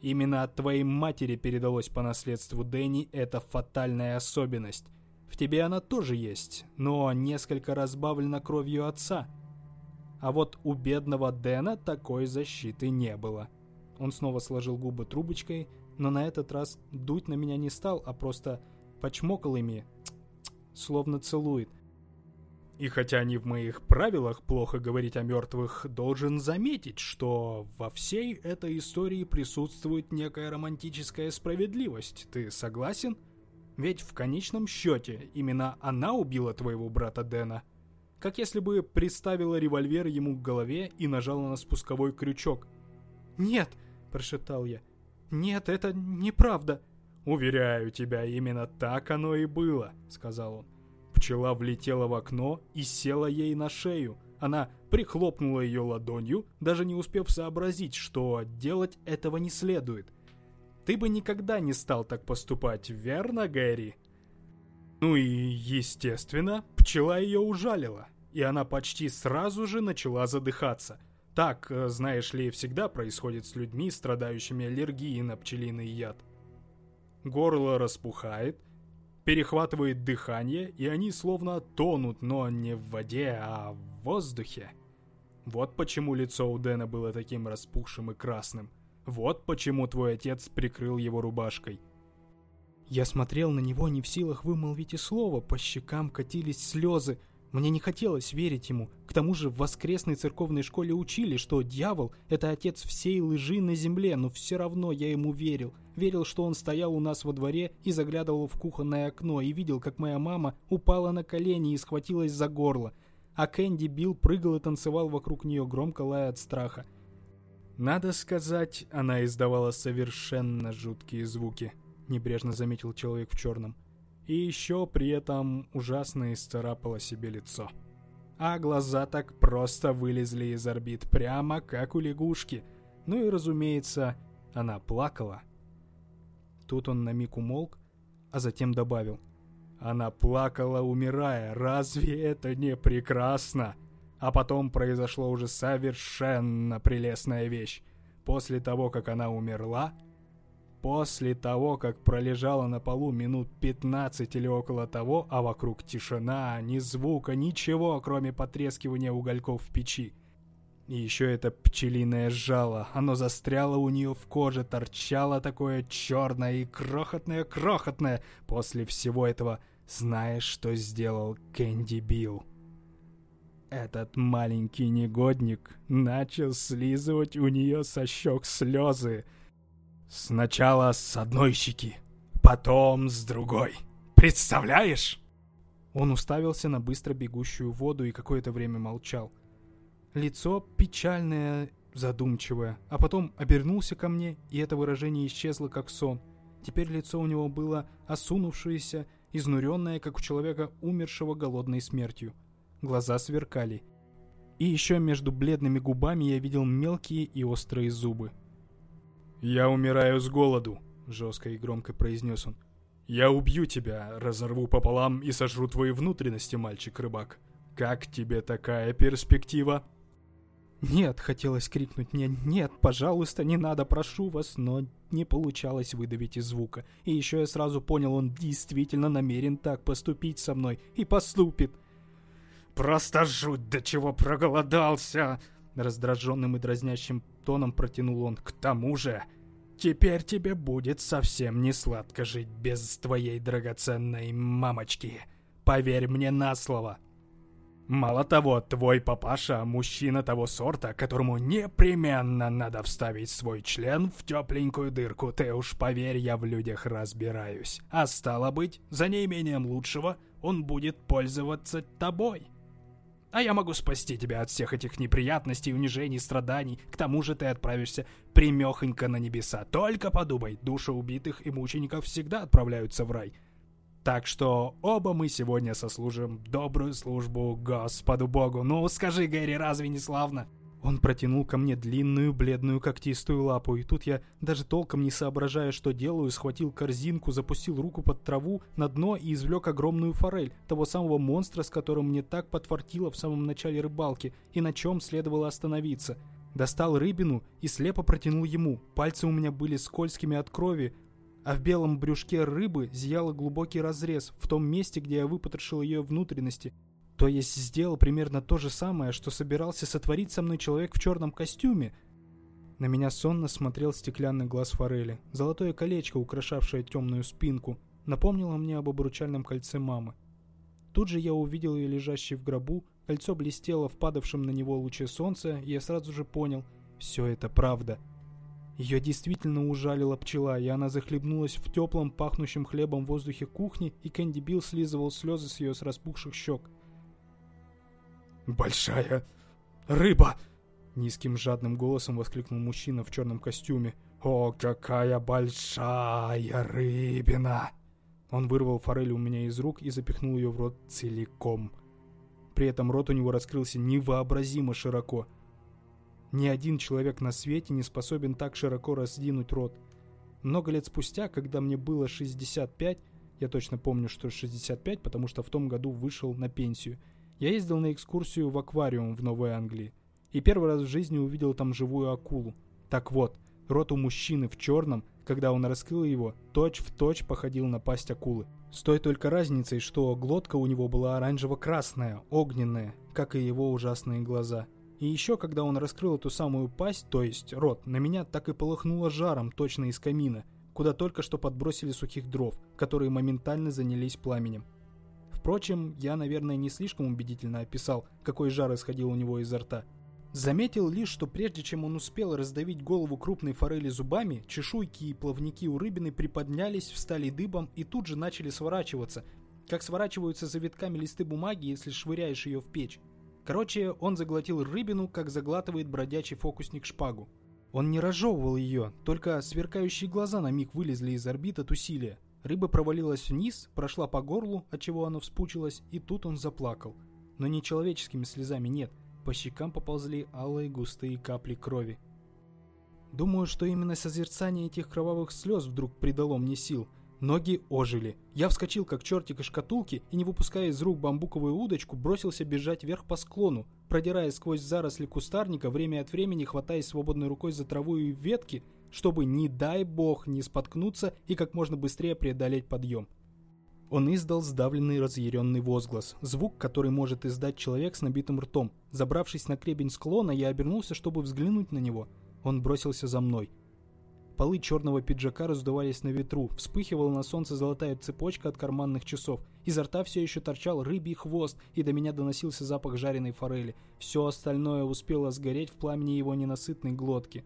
Именно от твоей матери передалось по наследству Дэнни эта фатальная особенность. В тебе она тоже есть, но несколько разбавлена кровью отца. А вот у бедного Дэна такой защиты не было. Он снова сложил губы трубочкой, но на этот раз дуть на меня не стал, а просто почмокал ими, словно целует. И хотя не в моих правилах плохо говорить о мертвых, должен заметить, что во всей этой истории присутствует некая романтическая справедливость. Ты согласен? — ведь в конечном счете именно она убила твоего брата Дэна. Как если бы приставила револьвер ему к голове и нажала на спусковой крючок. «Нет!» – прошептал я. «Нет, это неправда!» «Уверяю тебя, именно так оно и было», — сказал он. Пчела влетела в окно и села ей на шею. Она прихлопнула ее ладонью, даже не успев сообразить, что делать этого не следует. Ты бы никогда не стал так поступать, верно, Гэри? Ну и, естественно, пчела ее ужалила, и она почти сразу же начала задыхаться. Так, э, знаешь ли, всегда происходит с людьми, страдающими аллергией на пчелиный яд. Горло распухает, перехватывает дыхание, и они словно тонут, но не в воде, а в воздухе. Вот почему лицо у Дэна было таким распухшим и красным. Вот почему твой отец прикрыл его рубашкой. Я смотрел на него, не в силах вымолвить и слова, по щекам катились слезы. Мне не хотелось верить ему. К тому же в воскресной церковной школе учили, что дьявол — это отец всей лжи на земле, но все равно я ему верил. Верил, что он стоял у нас во дворе и заглядывал в кухонное окно, и видел, как моя мама упала на колени и схватилась за горло. А Кэнди Билл прыгал и танцевал вокруг нее, громко лая от страха. Надо сказать, она издавала совершенно жуткие звуки, небрежно заметил человек в черном. И еще при этом ужасно исцарапала себе лицо. А глаза так просто вылезли из орбит, прямо как у лягушки. Ну и разумеется, она плакала. Тут он на миг умолк, а затем добавил. Она плакала, умирая. Разве это не прекрасно? А потом произошло уже совершенно прелестная вещь. После того, как она умерла, после того, как пролежала на полу минут 15 или около того, а вокруг тишина, ни звука, ничего, кроме потрескивания угольков в печи. И еще это пчелиное жало, оно застряло у нее в коже, торчало такое черное и крохотное-крохотное. После всего этого знаешь, что сделал Кэнди Билл? Этот маленький негодник начал слизывать у нее со щек слезы. Сначала с одной щеки, потом с другой. Представляешь? Он уставился на быстро бегущую воду и какое-то время молчал. Лицо печальное, задумчивое, а потом обернулся ко мне, и это выражение исчезло как сон. Теперь лицо у него было осунувшееся, изнуренное, как у человека, умершего голодной смертью. Глаза сверкали. И еще между бледными губами я видел мелкие и острые зубы. «Я умираю с голоду», — жестко и громко произнес он. «Я убью тебя, разорву пополам и сожру твои внутренности, мальчик-рыбак. Как тебе такая перспектива?» «Нет!» — хотелось крикнуть мне. «Нет, пожалуйста, не надо, прошу вас!» Но не получалось выдавить из звука. И еще я сразу понял, он действительно намерен так поступить со мной. И поступит. «Просто жуть, до чего проголодался!» Раздраженным и дразнящим тоном протянул он. «К тому же, теперь тебе будет совсем не сладко жить без твоей драгоценной мамочки. Поверь мне на слово!» Мало того, твой папаша – мужчина того сорта, которому непременно надо вставить свой член в тепленькую дырку. Ты уж поверь, я в людях разбираюсь. А стало быть, за неимением лучшего он будет пользоваться тобой. А я могу спасти тебя от всех этих неприятностей, унижений, страданий. К тому же ты отправишься примехонько на небеса. Только подумай, души убитых и мучеников всегда отправляются в рай – так что оба мы сегодня сослужим добрую службу Господу Богу. Ну, скажи, Гэри, разве не славно? Он протянул ко мне длинную, бледную, когтистую лапу, и тут я, даже толком не соображая, что делаю, схватил корзинку, запустил руку под траву на дно и извлек огромную форель, того самого монстра, с которым мне так подфартило в самом начале рыбалки, и на чем следовало остановиться. Достал рыбину и слепо протянул ему. Пальцы у меня были скользкими от крови, а в белом брюшке рыбы зиял глубокий разрез в том месте, где я выпотрошил ее внутренности. То есть сделал примерно то же самое, что собирался сотворить со мной человек в черном костюме. На меня сонно смотрел стеклянный глаз форели. Золотое колечко, украшавшее темную спинку, напомнило мне об обручальном кольце мамы. Тут же я увидел ее лежащей в гробу, кольцо блестело в падавшем на него луче солнца, и я сразу же понял – все это правда – ее действительно ужалила пчела, и она захлебнулась в теплом, пахнущем хлебом воздухе кухни, и Кэнди Билл слизывал слезы с ее с распухших щек. «Большая рыба!» Низким жадным голосом воскликнул мужчина в черном костюме. «О, какая большая рыбина!» Он вырвал форель у меня из рук и запихнул ее в рот целиком. При этом рот у него раскрылся невообразимо широко – ни один человек на свете не способен так широко раздвинуть рот. Много лет спустя, когда мне было 65, я точно помню, что 65, потому что в том году вышел на пенсию, я ездил на экскурсию в аквариум в Новой Англии. И первый раз в жизни увидел там живую акулу. Так вот, рот у мужчины в черном, когда он раскрыл его, точь в точь походил на пасть акулы. С той только разницей, что глотка у него была оранжево-красная, огненная, как и его ужасные глаза – и еще, когда он раскрыл эту самую пасть, то есть рот, на меня так и полыхнуло жаром точно из камина, куда только что подбросили сухих дров, которые моментально занялись пламенем. Впрочем, я, наверное, не слишком убедительно описал, какой жар исходил у него изо рта. Заметил лишь, что прежде чем он успел раздавить голову крупной форели зубами, чешуйки и плавники у рыбины приподнялись, встали дыбом и тут же начали сворачиваться, как сворачиваются завитками листы бумаги, если швыряешь ее в печь. Короче, он заглотил рыбину, как заглатывает бродячий фокусник шпагу. Он не разжевывал ее, только сверкающие глаза на миг вылезли из орбит от усилия. Рыба провалилась вниз, прошла по горлу, от чего она вспучилась, и тут он заплакал. Но не человеческими слезами нет, по щекам поползли алые густые капли крови. Думаю, что именно созерцание этих кровавых слез вдруг придало мне сил – Ноги ожили. Я вскочил, как чертик из шкатулки, и, не выпуская из рук бамбуковую удочку, бросился бежать вверх по склону, продирая сквозь заросли кустарника, время от времени хватаясь свободной рукой за траву и ветки, чтобы, не дай бог, не споткнуться и как можно быстрее преодолеть подъем. Он издал сдавленный разъяренный возглас, звук, который может издать человек с набитым ртом. Забравшись на кребень склона, я обернулся, чтобы взглянуть на него. Он бросился за мной. Полы черного пиджака раздувались на ветру, вспыхивала на солнце золотая цепочка от карманных часов. Изо рта все еще торчал рыбий хвост, и до меня доносился запах жареной форели. Все остальное успело сгореть в пламени его ненасытной глотки.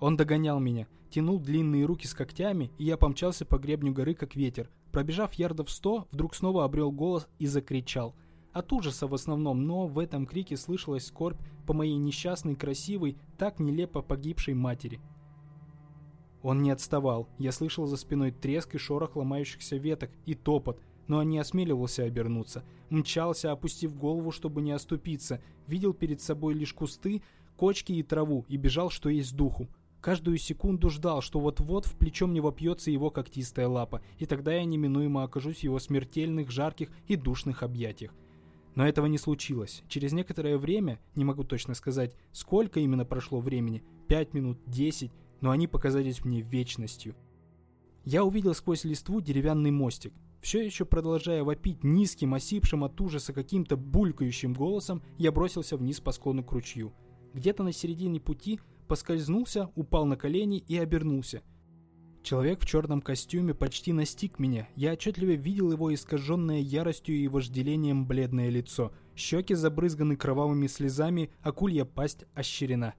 Он догонял меня, тянул длинные руки с когтями, и я помчался по гребню горы, как ветер. Пробежав ярдов сто, вдруг снова обрел голос и закричал. От ужаса в основном, но в этом крике слышалась скорбь по моей несчастной, красивой, так нелепо погибшей матери. Он не отставал. Я слышал за спиной треск и шорох ломающихся веток и топот, но не осмеливался обернуться. Мчался, опустив голову, чтобы не оступиться. Видел перед собой лишь кусты, кочки и траву и бежал, что есть духу. Каждую секунду ждал, что вот-вот в плечо мне вопьется его когтистая лапа, и тогда я неминуемо окажусь в его смертельных, жарких и душных объятиях. Но этого не случилось. Через некоторое время, не могу точно сказать, сколько именно прошло времени, 5 минут, 10, но они показались мне вечностью. Я увидел сквозь листву деревянный мостик. Все еще продолжая вопить низким, осипшим от ужаса каким-то булькающим голосом, я бросился вниз по склону к ручью. Где-то на середине пути поскользнулся, упал на колени и обернулся – Человек в черном костюме почти настиг меня. Я отчетливо видел его искаженное яростью и вожделением бледное лицо. Щеки забрызганы кровавыми слезами, акулья пасть ощерена.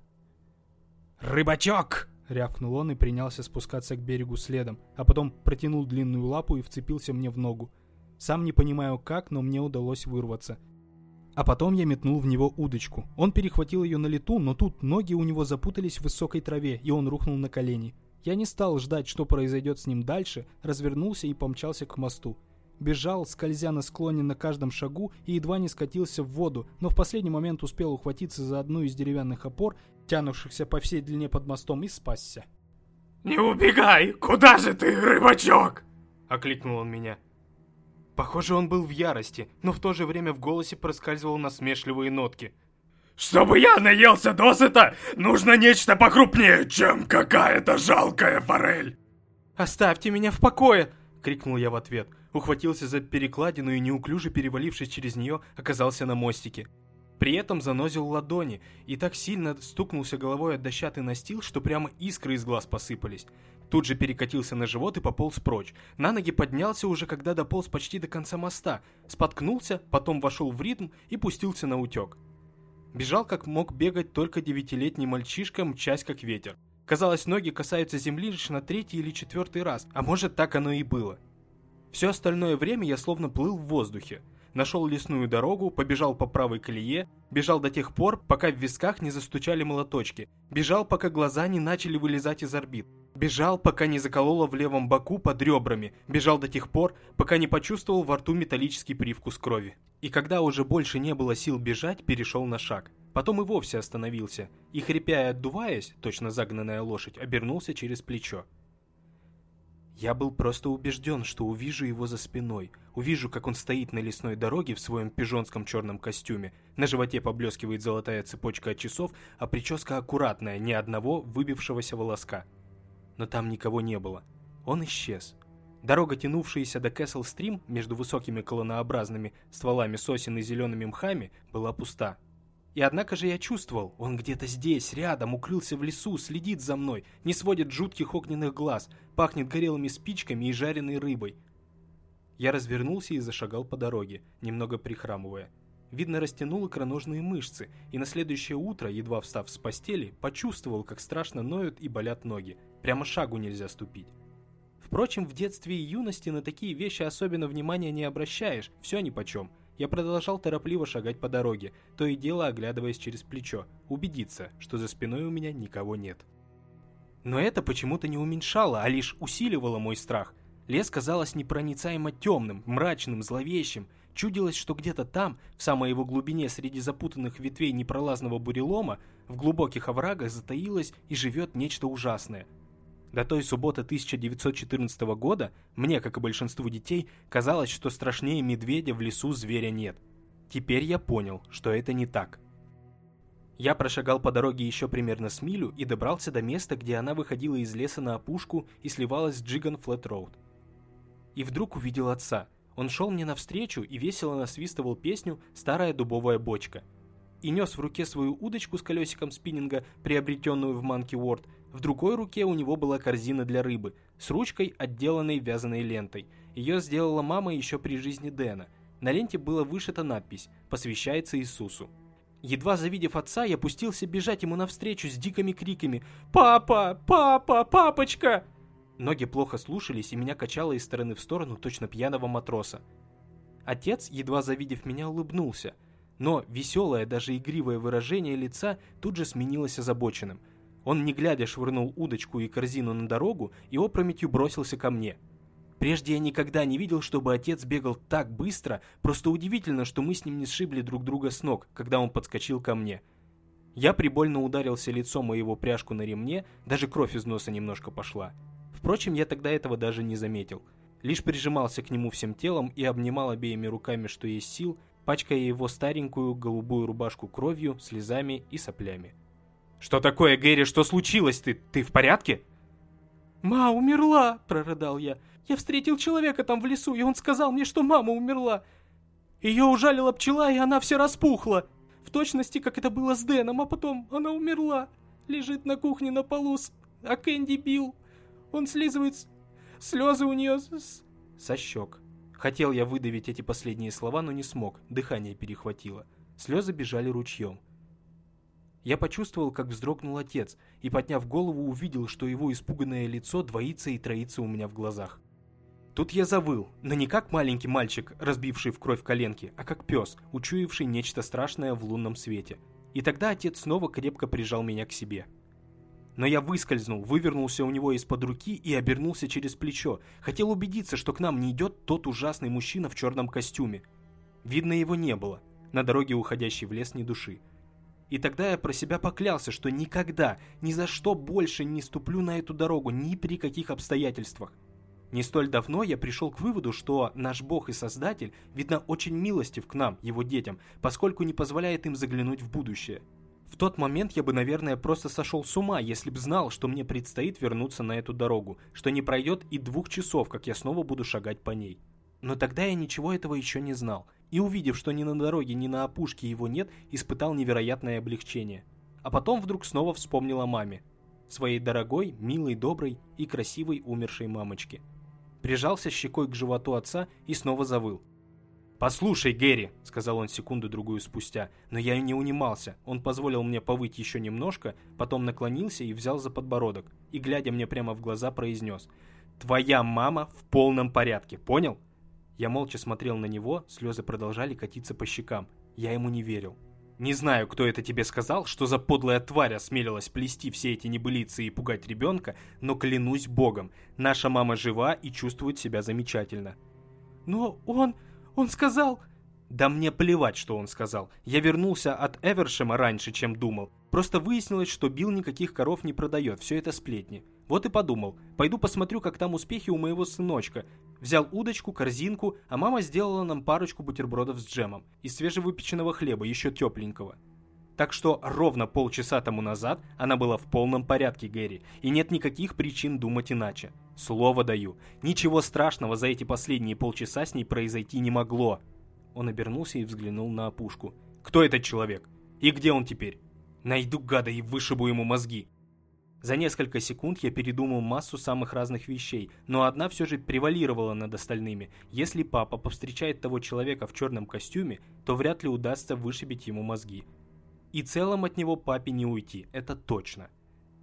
«Рыбачок!» — рявкнул он и принялся спускаться к берегу следом, а потом протянул длинную лапу и вцепился мне в ногу. Сам не понимаю как, но мне удалось вырваться. А потом я метнул в него удочку. Он перехватил ее на лету, но тут ноги у него запутались в высокой траве, и он рухнул на колени. Я не стал ждать, что произойдет с ним дальше, развернулся и помчался к мосту. Бежал, скользя на склоне на каждом шагу и едва не скатился в воду, но в последний момент успел ухватиться за одну из деревянных опор, тянувшихся по всей длине под мостом, и спасся. «Не убегай! Куда же ты, рыбачок?» — окликнул он меня. Похоже, он был в ярости, но в то же время в голосе проскальзывал насмешливые нотки — чтобы я наелся досыта, нужно нечто покрупнее, чем какая-то жалкая форель. «Оставьте меня в покое!» — крикнул я в ответ. Ухватился за перекладину и, неуклюже перевалившись через нее, оказался на мостике. При этом занозил ладони и так сильно стукнулся головой от дощатый настил, что прямо искры из глаз посыпались. Тут же перекатился на живот и пополз прочь. На ноги поднялся уже, когда дополз почти до конца моста. Споткнулся, потом вошел в ритм и пустился на утек. Бежал, как мог бегать только девятилетний мальчишка, мчась как ветер. Казалось, ноги касаются земли лишь на третий или четвертый раз, а может так оно и было. Все остальное время я словно плыл в воздухе. Нашел лесную дорогу, побежал по правой колее, бежал до тех пор, пока в висках не застучали молоточки, бежал, пока глаза не начали вылезать из орбит, бежал, пока не закололо в левом боку под ребрами, бежал до тех пор, пока не почувствовал во рту металлический привкус крови. И когда уже больше не было сил бежать, перешел на шаг. Потом и вовсе остановился, и, хрипя и отдуваясь, точно загнанная лошадь, обернулся через плечо. Я был просто убежден, что увижу его за спиной. Увижу, как он стоит на лесной дороге в своем пижонском черном костюме. На животе поблескивает золотая цепочка от часов, а прическа аккуратная, ни одного выбившегося волоска. Но там никого не было. Он исчез. Дорога, тянувшаяся до Кэссел-стрим между высокими колоннообразными стволами сосен и зелеными мхами, была пуста. И однако же я чувствовал, он где-то здесь, рядом, укрылся в лесу, следит за мной, не сводит жутких огненных глаз, пахнет горелыми спичками и жареной рыбой. Я развернулся и зашагал по дороге, немного прихрамывая. Видно, растянул икроножные мышцы, и на следующее утро, едва встав с постели, почувствовал, как страшно ноют и болят ноги. Прямо шагу нельзя ступить. Впрочем, в детстве и юности на такие вещи особенно внимания не обращаешь, все нипочем. Я продолжал торопливо шагать по дороге, то и дело оглядываясь через плечо, убедиться, что за спиной у меня никого нет. Но это почему-то не уменьшало, а лишь усиливало мой страх. Лес казалось непроницаемо темным, мрачным, зловещим. Чудилось, что где-то там, в самой его глубине среди запутанных ветвей непролазного бурелома, в глубоких оврагах затаилось и живет нечто ужасное – до той субботы 1914 года мне, как и большинству детей, казалось, что страшнее медведя в лесу зверя нет. Теперь я понял, что это не так. Я прошагал по дороге еще примерно с милю и добрался до места, где она выходила из леса на опушку и сливалась с Джиган Флэт Роуд. И вдруг увидел отца. Он шел мне навстречу и весело насвистывал песню «Старая дубовая бочка», и нес в руке свою удочку с колесиком спиннинга, приобретенную в Манки Уорд, в другой руке у него была корзина для рыбы с ручкой, отделанной вязаной лентой. Ее сделала мама еще при жизни Дэна. На ленте была вышита надпись «Посвящается Иисусу». Едва завидев отца, я пустился бежать ему навстречу с дикими криками «Папа! Папа! Папочка!» Ноги плохо слушались, и меня качало из стороны в сторону точно пьяного матроса. Отец, едва завидев меня, улыбнулся, но веселое, даже игривое выражение лица тут же сменилось озабоченным. Он, не глядя, швырнул удочку и корзину на дорогу и опрометью бросился ко мне. Прежде я никогда не видел, чтобы отец бегал так быстро, просто удивительно, что мы с ним не сшибли друг друга с ног, когда он подскочил ко мне. Я прибольно ударился лицом о его пряжку на ремне, даже кровь из носа немножко пошла. Впрочем, я тогда этого даже не заметил. Лишь прижимался к нему всем телом и обнимал обеими руками, что есть сил, пачкая его старенькую голубую рубашку кровью, слезами и соплями. «Что такое, Гэри? Что случилось? Ты, ты в порядке?» «Ма умерла!» – прорыдал я. «Я встретил человека там в лесу, и он сказал мне, что мама умерла. Ее ужалила пчела, и она вся распухла. В точности, как это было с Дэном, а потом она умерла. Лежит на кухне на полу, с... а Кэнди бил. Он слизывает слезы у нее с... со щек. Хотел я выдавить эти последние слова, но не смог, дыхание перехватило. Слезы бежали ручьем. Я почувствовал, как вздрогнул отец, и, подняв голову, увидел, что его испуганное лицо двоится и троится у меня в глазах. Тут я завыл, но не как маленький мальчик, разбивший в кровь коленки, а как пес, учуявший нечто страшное в лунном свете. И тогда отец снова крепко прижал меня к себе. Но я выскользнул, вывернулся у него из-под руки и обернулся через плечо. Хотел убедиться, что к нам не идет тот ужасный мужчина в черном костюме. Видно, его не было. На дороге, уходящей в лес, ни души. И тогда я про себя поклялся, что никогда, ни за что больше не ступлю на эту дорогу, ни при каких обстоятельствах. Не столь давно я пришел к выводу, что наш Бог и Создатель, видно, очень милостив к нам, его детям, поскольку не позволяет им заглянуть в будущее. В тот момент я бы, наверное, просто сошел с ума, если б знал, что мне предстоит вернуться на эту дорогу, что не пройдет и двух часов, как я снова буду шагать по ней. Но тогда я ничего этого еще не знал, и увидев, что ни на дороге, ни на опушке его нет, испытал невероятное облегчение. А потом вдруг снова вспомнил о маме. Своей дорогой, милой, доброй и красивой умершей мамочке. Прижался щекой к животу отца и снова завыл. «Послушай, Гэри», — сказал он секунду-другую спустя, но я и не унимался. Он позволил мне повыть еще немножко, потом наклонился и взял за подбородок, и, глядя мне прямо в глаза, произнес «Твоя мама в полном порядке, понял?» Я молча смотрел на него, слезы продолжали катиться по щекам. Я ему не верил. Не знаю, кто это тебе сказал, что за подлая тварь осмелилась плести все эти небылицы и пугать ребенка, но клянусь богом, наша мама жива и чувствует себя замечательно. Но он... он сказал... Да мне плевать, что он сказал. Я вернулся от Эвершема раньше, чем думал. Просто выяснилось, что Билл никаких коров не продает, все это сплетни. Вот и подумал, пойду посмотрю, как там успехи у моего сыночка. Взял удочку, корзинку, а мама сделала нам парочку бутербродов с джемом из свежевыпеченного хлеба, еще тепленького. Так что ровно полчаса тому назад она была в полном порядке, Гэри, и нет никаких причин думать иначе. Слово даю, ничего страшного за эти последние полчаса с ней произойти не могло. Он обернулся и взглянул на опушку. Кто этот человек? И где он теперь? Найду гада и вышибу ему мозги. За несколько секунд я передумал массу самых разных вещей, но одна все же превалировала над остальными. Если папа повстречает того человека в черном костюме, то вряд ли удастся вышибить ему мозги. И целом от него папе не уйти, это точно.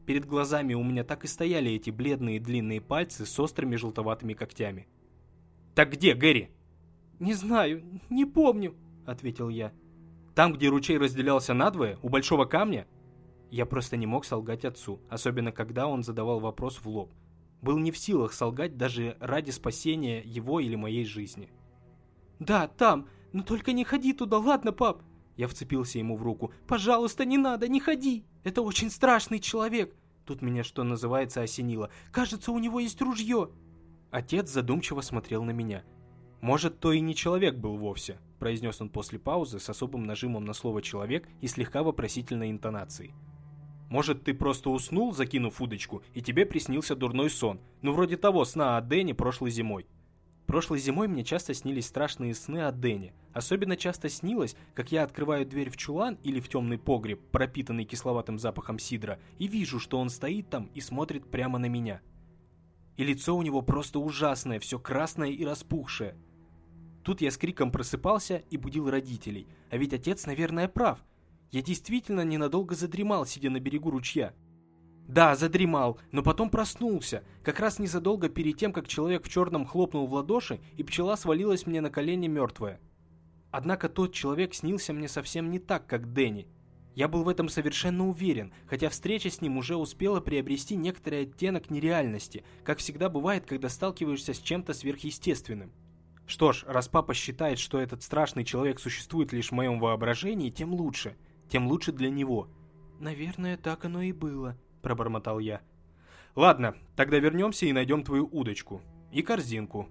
Перед глазами у меня так и стояли эти бледные длинные пальцы с острыми желтоватыми когтями. «Так где Гэри?» «Не знаю, не помню», — ответил я. «Там, где ручей разделялся надвое, у большого камня?» Я просто не мог солгать отцу, особенно когда он задавал вопрос в лоб. Был не в силах солгать даже ради спасения его или моей жизни. «Да, там, но только не ходи туда, ладно, пап?» Я вцепился ему в руку. «Пожалуйста, не надо, не ходи! Это очень страшный человек!» Тут меня, что называется, осенило. «Кажется, у него есть ружье!» Отец задумчиво смотрел на меня. «Может, то и не человек был вовсе», — произнес он после паузы с особым нажимом на слово «человек» и слегка вопросительной интонацией. Может, ты просто уснул, закинув удочку, и тебе приснился дурной сон, ну вроде того сна о Дэне прошлой зимой. Прошлой зимой мне часто снились страшные сны о Дэне. Особенно часто снилось, как я открываю дверь в чулан или в темный погреб, пропитанный кисловатым запахом сидра, и вижу, что он стоит там и смотрит прямо на меня. И лицо у него просто ужасное, все красное и распухшее. Тут я с криком просыпался и будил родителей, а ведь отец, наверное, прав – я действительно ненадолго задремал, сидя на берегу ручья. Да, задремал, но потом проснулся, как раз незадолго перед тем, как человек в черном хлопнул в ладоши, и пчела свалилась мне на колени мертвая. Однако тот человек снился мне совсем не так, как Дэнни. Я был в этом совершенно уверен, хотя встреча с ним уже успела приобрести некоторый оттенок нереальности, как всегда бывает, когда сталкиваешься с чем-то сверхъестественным. Что ж, раз папа считает, что этот страшный человек существует лишь в моем воображении, тем лучше. Тем лучше для него. «Наверное, так оно и было», — пробормотал я. «Ладно, тогда вернемся и найдем твою удочку. И корзинку».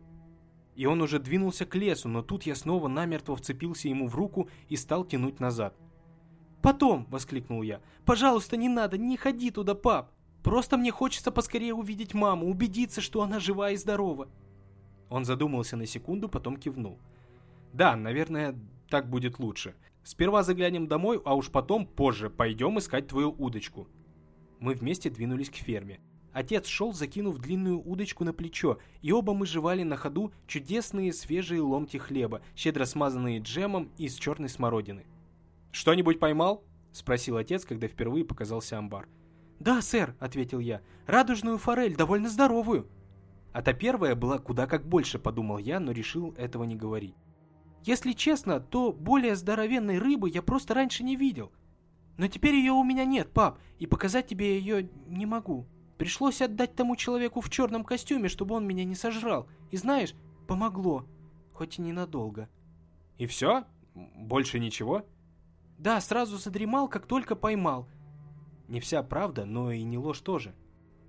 И он уже двинулся к лесу, но тут я снова намертво вцепился ему в руку и стал тянуть назад. «Потом!» — воскликнул я. «Пожалуйста, не надо, не ходи туда, пап! Просто мне хочется поскорее увидеть маму, убедиться, что она жива и здорова!» Он задумался на секунду, потом кивнул. «Да, наверное, так будет лучше. Сперва заглянем домой, а уж потом, позже, пойдем искать твою удочку». Мы вместе двинулись к ферме. Отец шел, закинув длинную удочку на плечо, и оба мы жевали на ходу чудесные свежие ломти хлеба, щедро смазанные джемом из черной смородины. «Что-нибудь поймал?» — спросил отец, когда впервые показался амбар. «Да, сэр», — ответил я, — «радужную форель, довольно здоровую». А та первая была куда как больше, подумал я, но решил этого не говорить. «Если честно, то более здоровенной рыбы я просто раньше не видел. Но теперь ее у меня нет, пап, и показать тебе ее не могу. Пришлось отдать тому человеку в черном костюме, чтобы он меня не сожрал. И знаешь, помогло, хоть и ненадолго». «И все? Больше ничего?» Да, сразу задремал, как только поймал. Не вся правда, но и не ложь тоже.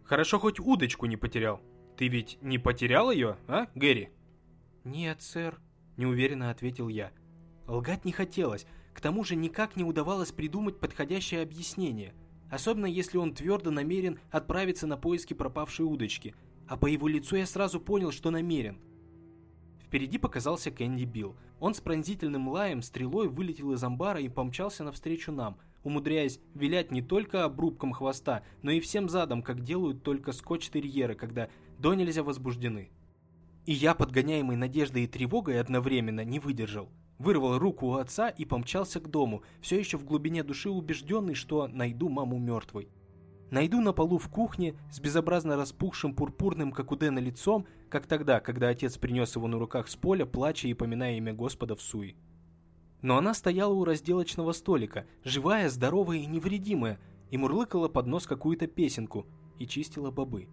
Хорошо хоть удочку не потерял. Ты ведь не потерял ее, а, Гэри? Нет, сэр, неуверенно ответил я. Лгать не хотелось, к тому же никак не удавалось придумать подходящее объяснение, особенно если он твердо намерен отправиться на поиски пропавшей удочки, а по его лицу я сразу понял, что намерен – Впереди показался Кэнди Билл. Он с пронзительным лаем стрелой вылетел из амбара и помчался навстречу нам, умудряясь вилять не только обрубком хвоста, но и всем задом, как делают только скотч-терьеры, когда до нельзя возбуждены. И я, подгоняемый надеждой и тревогой одновременно, не выдержал. Вырвал руку у отца и помчался к дому, все еще в глубине души убежденный, что найду маму мертвой. Найду на полу в кухне с безобразно распухшим пурпурным, как у Дэна, лицом, как тогда, когда отец принес его на руках с поля, плача и поминая имя Господа в суе. Но она стояла у разделочного столика, живая, здоровая и невредимая, и мурлыкала под нос какую-то песенку и чистила бобы.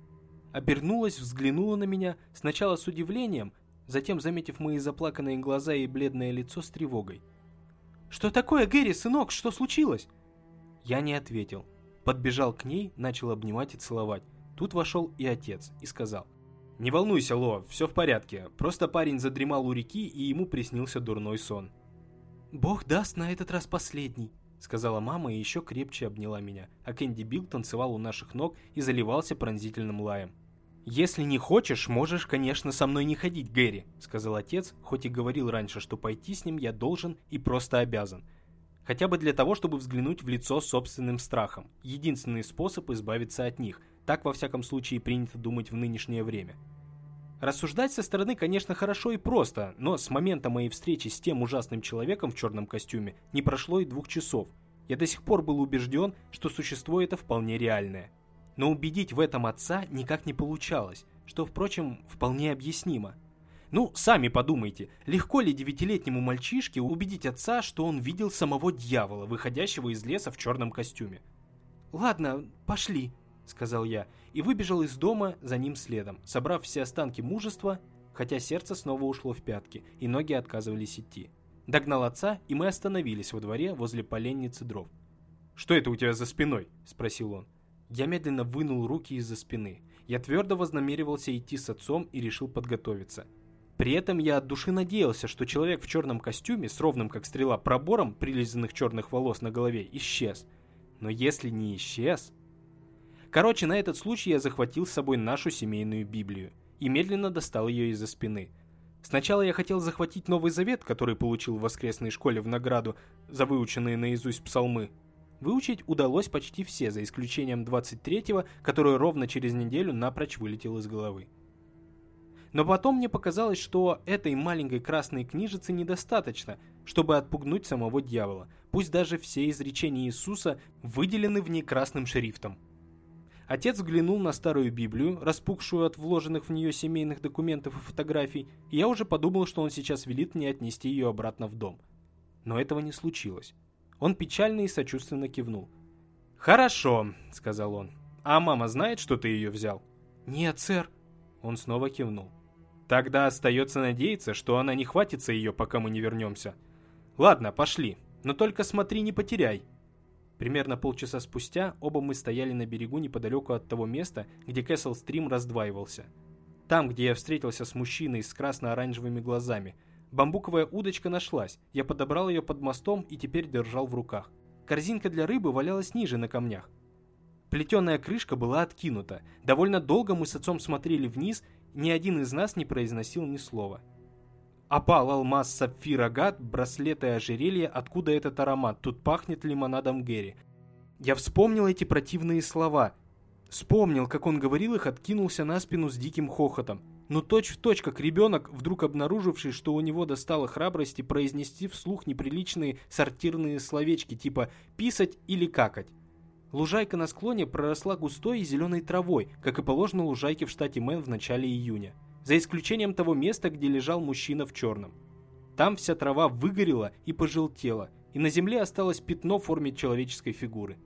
Обернулась, взглянула на меня, сначала с удивлением, затем, заметив мои заплаканные глаза и бледное лицо, с тревогой. «Что такое, Гэри, сынок? Что случилось?» Я не ответил. Подбежал к ней, начал обнимать и целовать. Тут вошел и отец и сказал. «Не волнуйся, Ло, все в порядке. Просто парень задремал у реки, и ему приснился дурной сон». «Бог даст на этот раз последний», — сказала мама и еще крепче обняла меня, а Кэнди Билл танцевал у наших ног и заливался пронзительным лаем. «Если не хочешь, можешь, конечно, со мной не ходить, Гэри», — сказал отец, хоть и говорил раньше, что пойти с ним я должен и просто обязан. Хотя бы для того, чтобы взглянуть в лицо собственным страхом. Единственный способ избавиться от них. Так, во всяком случае, принято думать в нынешнее время. Рассуждать со стороны, конечно, хорошо и просто, но с момента моей встречи с тем ужасным человеком в черном костюме не прошло и двух часов. Я до сих пор был убежден, что существо это вполне реальное. Но убедить в этом отца никак не получалось, что, впрочем, вполне объяснимо – ну, сами подумайте, легко ли девятилетнему мальчишке убедить отца, что он видел самого дьявола, выходящего из леса в черном костюме? «Ладно, пошли», — сказал я, и выбежал из дома за ним следом, собрав все останки мужества, хотя сердце снова ушло в пятки, и ноги отказывались идти. Догнал отца, и мы остановились во дворе возле поленницы дров. «Что это у тебя за спиной?» — спросил он. Я медленно вынул руки из-за спины. Я твердо вознамеривался идти с отцом и решил подготовиться — при этом я от души надеялся, что человек в черном костюме с ровным как стрела пробором прилизанных черных волос на голове исчез. Но если не исчез... Короче, на этот случай я захватил с собой нашу семейную Библию и медленно достал ее из-за спины. Сначала я хотел захватить Новый Завет, который получил в воскресной школе в награду за выученные наизусть псалмы. Выучить удалось почти все, за исключением 23-го, который ровно через неделю напрочь вылетел из головы. Но потом мне показалось, что этой маленькой красной книжицы недостаточно, чтобы отпугнуть самого дьявола, пусть даже все изречения Иисуса выделены в ней красным шрифтом. Отец взглянул на старую Библию, распухшую от вложенных в нее семейных документов и фотографий, и я уже подумал, что он сейчас велит мне отнести ее обратно в дом. Но этого не случилось. Он печально и сочувственно кивнул. «Хорошо», — сказал он. «А мама знает, что ты ее взял?» «Нет, сэр». Он снова кивнул. «Тогда остается надеяться, что она не хватится ее, пока мы не вернемся. Ладно, пошли, но только смотри, не потеряй». Примерно полчаса спустя оба мы стояли на берегу неподалеку от того места, где Кэссел-стрим раздваивался. Там, где я встретился с мужчиной с красно-оранжевыми глазами. Бамбуковая удочка нашлась, я подобрал ее под мостом и теперь держал в руках. Корзинка для рыбы валялась ниже на камнях. Плетеная крышка была откинута. Довольно долго мы с отцом смотрели вниз, ни один из нас не произносил ни слова. Опал, алмаз, сапфир, агат, браслеты и ожерелье, откуда этот аромат? Тут пахнет лимонадом Гэри. Я вспомнил эти противные слова. Вспомнил, как он говорил их, откинулся на спину с диким хохотом. Но точь в точь, как ребенок, вдруг обнаруживший, что у него достало храбрости произнести вслух неприличные сортирные словечки типа «писать» или «какать». Лужайка на склоне проросла густой и зеленой травой, как и положено лужайке в штате Мэн в начале июня за исключением того места, где лежал мужчина в черном. Там вся трава выгорела и пожелтела, и на земле осталось пятно в форме человеческой фигуры.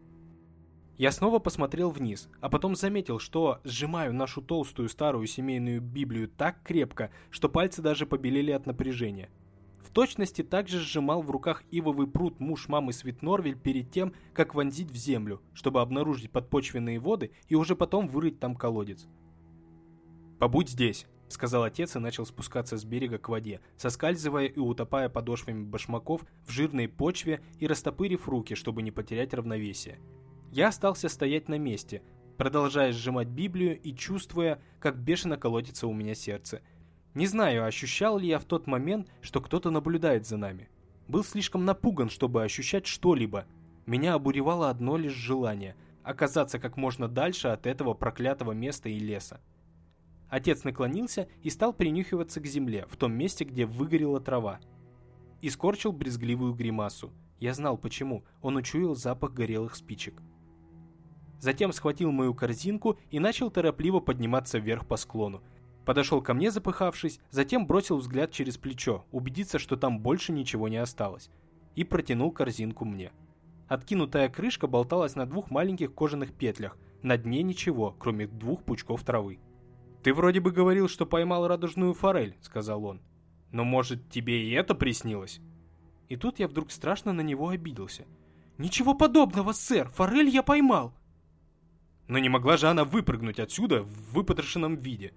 Я снова посмотрел вниз, а потом заметил, что сжимаю нашу толстую старую семейную Библию так крепко, что пальцы даже побелели от напряжения. В точности также сжимал в руках ивовый пруд муж мамы Светнорвель перед тем, как вонзить в землю, чтобы обнаружить подпочвенные воды и уже потом вырыть там колодец. «Побудь здесь», — сказал отец и начал спускаться с берега к воде, соскальзывая и утопая подошвами башмаков в жирной почве и растопырив руки, чтобы не потерять равновесие. Я остался стоять на месте, продолжая сжимать Библию и чувствуя, как бешено колотится у меня сердце. Не знаю, ощущал ли я в тот момент, что кто-то наблюдает за нами. Был слишком напуган, чтобы ощущать что-либо. Меня обуревало одно лишь желание — оказаться как можно дальше от этого проклятого места и леса. Отец наклонился и стал принюхиваться к земле, в том месте, где выгорела трава. И скорчил брезгливую гримасу. Я знал почему, он учуял запах горелых спичек. Затем схватил мою корзинку и начал торопливо подниматься вверх по склону. Подошел ко мне, запыхавшись, затем бросил взгляд через плечо, убедиться, что там больше ничего не осталось, и протянул корзинку мне. Откинутая крышка болталась на двух маленьких кожаных петлях, на дне ничего, кроме двух пучков травы. «Ты вроде бы говорил, что поймал радужную форель», — сказал он. «Но, может, тебе и это приснилось?» И тут я вдруг страшно на него обиделся. «Ничего подобного, сэр! Форель я поймал!» Но не могла же она выпрыгнуть отсюда в выпотрошенном виде.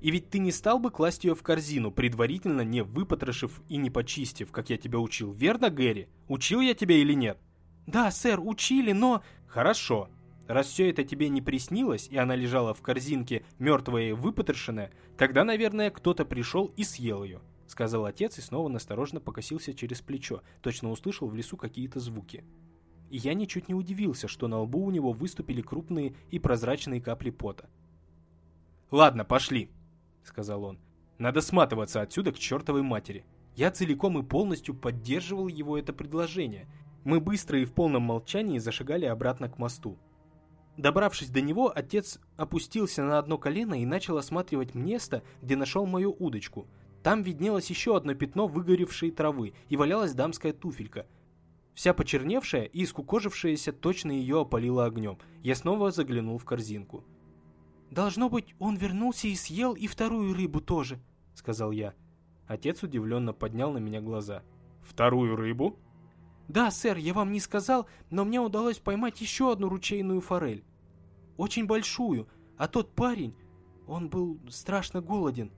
И ведь ты не стал бы класть ее в корзину, предварительно не выпотрошив и не почистив, как я тебя учил, верно, Гэри? Учил я тебя или нет? Да, сэр, учили, но... Хорошо, Раз все это тебе не приснилось, и она лежала в корзинке, мертвая и выпотрошенная, тогда, наверное, кто-то пришел и съел ее», — сказал отец и снова насторожно покосился через плечо, точно услышал в лесу какие-то звуки. И я ничуть не удивился, что на лбу у него выступили крупные и прозрачные капли пота. «Ладно, пошли», — сказал он. «Надо сматываться отсюда к чертовой матери». Я целиком и полностью поддерживал его это предложение. Мы быстро и в полном молчании зашагали обратно к мосту. Добравшись до него, отец опустился на одно колено и начал осматривать место, где нашел мою удочку. Там виднелось еще одно пятно выгоревшей травы и валялась дамская туфелька. Вся почерневшая и искукожившаяся точно ее опалило огнем. Я снова заглянул в корзинку. «Должно быть, он вернулся и съел и вторую рыбу тоже», — сказал я. Отец удивленно поднял на меня глаза. «Вторую рыбу?» «Да, сэр, я вам не сказал, но мне удалось поймать еще одну ручейную форель» очень большую, а тот парень, он был страшно голоден.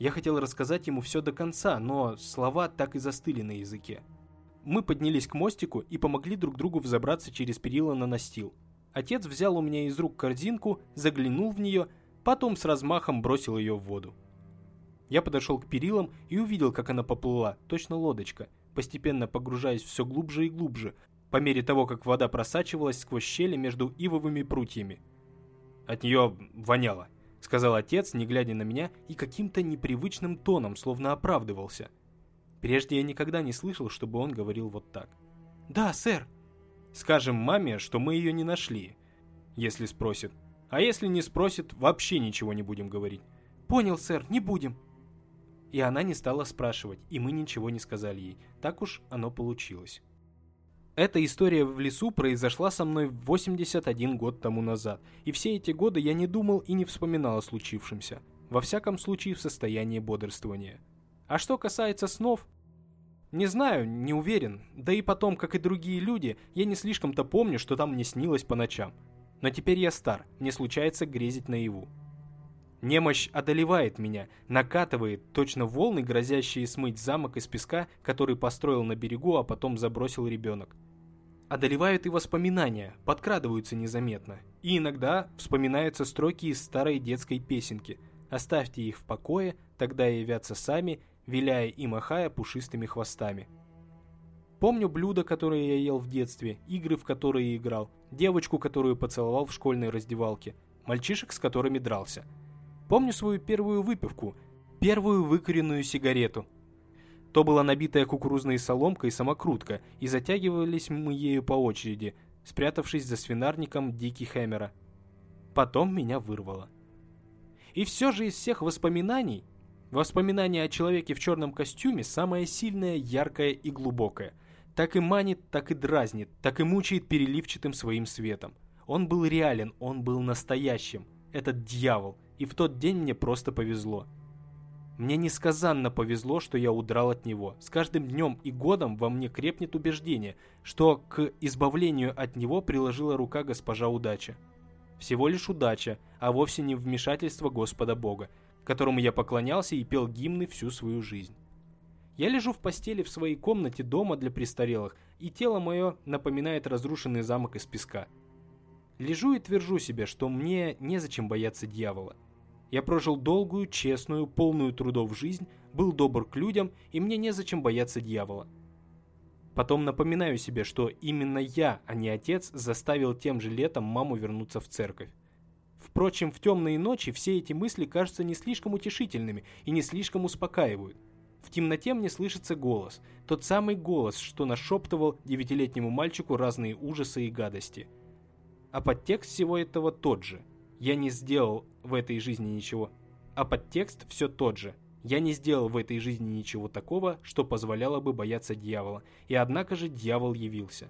Я хотел рассказать ему все до конца, но слова так и застыли на языке. Мы поднялись к мостику и помогли друг другу взобраться через перила на настил. Отец взял у меня из рук корзинку, заглянул в нее, потом с размахом бросил ее в воду. Я подошел к перилам и увидел, как она поплыла, точно лодочка, постепенно погружаясь все глубже и глубже, по мере того, как вода просачивалась сквозь щели между ивовыми прутьями. От нее воняло, сказал отец, не глядя на меня, и каким-то непривычным тоном, словно оправдывался. Прежде я никогда не слышал, чтобы он говорил вот так. «Да, сэр!» «Скажем маме, что мы ее не нашли. если спросит. А если не спросит, вообще ничего не будем говорить. Понял, сэр, не будем. И она не стала спрашивать, и мы ничего не сказали ей. Так уж оно получилось. Эта история в лесу произошла со мной 81 год тому назад, и все эти годы я не думал и не вспоминал о случившемся, во всяком случае в состоянии бодрствования. А что касается снов, не знаю, не уверен, да и потом, как и другие люди, я не слишком-то помню, что там мне снилось по ночам. Но теперь я стар, мне случается грезить наяву. Немощь одолевает меня, накатывает точно волны, грозящие смыть замок из песка, который построил на берегу, а потом забросил ребенок. Одолевают и воспоминания, подкрадываются незаметно. И иногда вспоминаются строки из старой детской песенки. Оставьте их в покое, тогда явятся сами, виляя и махая пушистыми хвостами. Помню блюда, которые я ел в детстве, игры, в которые играл, девочку, которую поцеловал в школьной раздевалке, мальчишек, с которыми дрался. Помню свою первую выпивку, первую выкуренную сигарету – то была набитая кукурузной соломкой самокрутка, и затягивались мы ею по очереди, спрятавшись за свинарником Дики Хэмера. Потом меня вырвало. И все же из всех воспоминаний, воспоминание о человеке в черном костюме самое сильное, яркое и глубокое. Так и манит, так и дразнит, так и мучает переливчатым своим светом. Он был реален, он был настоящим. Этот дьявол. И в тот день мне просто повезло. Мне несказанно повезло, что я удрал от него. С каждым днем и годом во мне крепнет убеждение, что к избавлению от него приложила рука госпожа удача. Всего лишь удача, а вовсе не вмешательство Господа Бога, которому я поклонялся и пел гимны всю свою жизнь. Я лежу в постели в своей комнате дома для престарелых, и тело мое напоминает разрушенный замок из песка. Лежу и твержу себе, что мне незачем бояться дьявола – я прожил долгую, честную, полную трудов жизнь, был добр к людям, и мне незачем бояться дьявола. Потом напоминаю себе, что именно я, а не отец, заставил тем же летом маму вернуться в церковь. Впрочем, в темные ночи все эти мысли кажутся не слишком утешительными и не слишком успокаивают. В темноте мне слышится голос, тот самый голос, что нашептывал девятилетнему мальчику разные ужасы и гадости. А подтекст всего этого тот же – я не сделал в этой жизни ничего. А подтекст все тот же. Я не сделал в этой жизни ничего такого, что позволяло бы бояться дьявола. И однако же дьявол явился.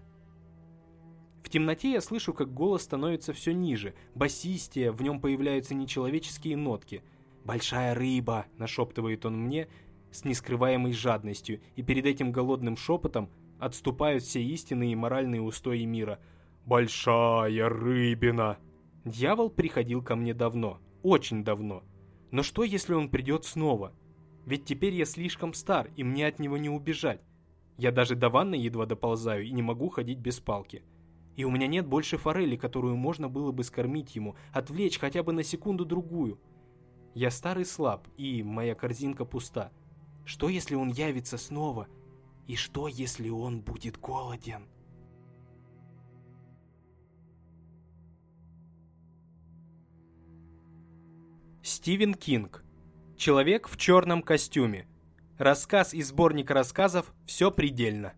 В темноте я слышу, как голос становится все ниже, басистее, в нем появляются нечеловеческие нотки. «Большая рыба!» – нашептывает он мне с нескрываемой жадностью, и перед этим голодным шепотом отступают все истинные и моральные устои мира. «Большая рыбина!» Дьявол приходил ко мне давно, очень давно. Но что, если он придет снова? Ведь теперь я слишком стар, и мне от него не убежать. Я даже до ванны едва доползаю и не могу ходить без палки. И у меня нет больше форели, которую можно было бы скормить ему, отвлечь хотя бы на секунду-другую. Я старый слаб, и моя корзинка пуста. Что, если он явится снова? И что, если он будет голоден?» Стивен Кинг. Человек в черном костюме. Рассказ из сборника рассказов «Все предельно».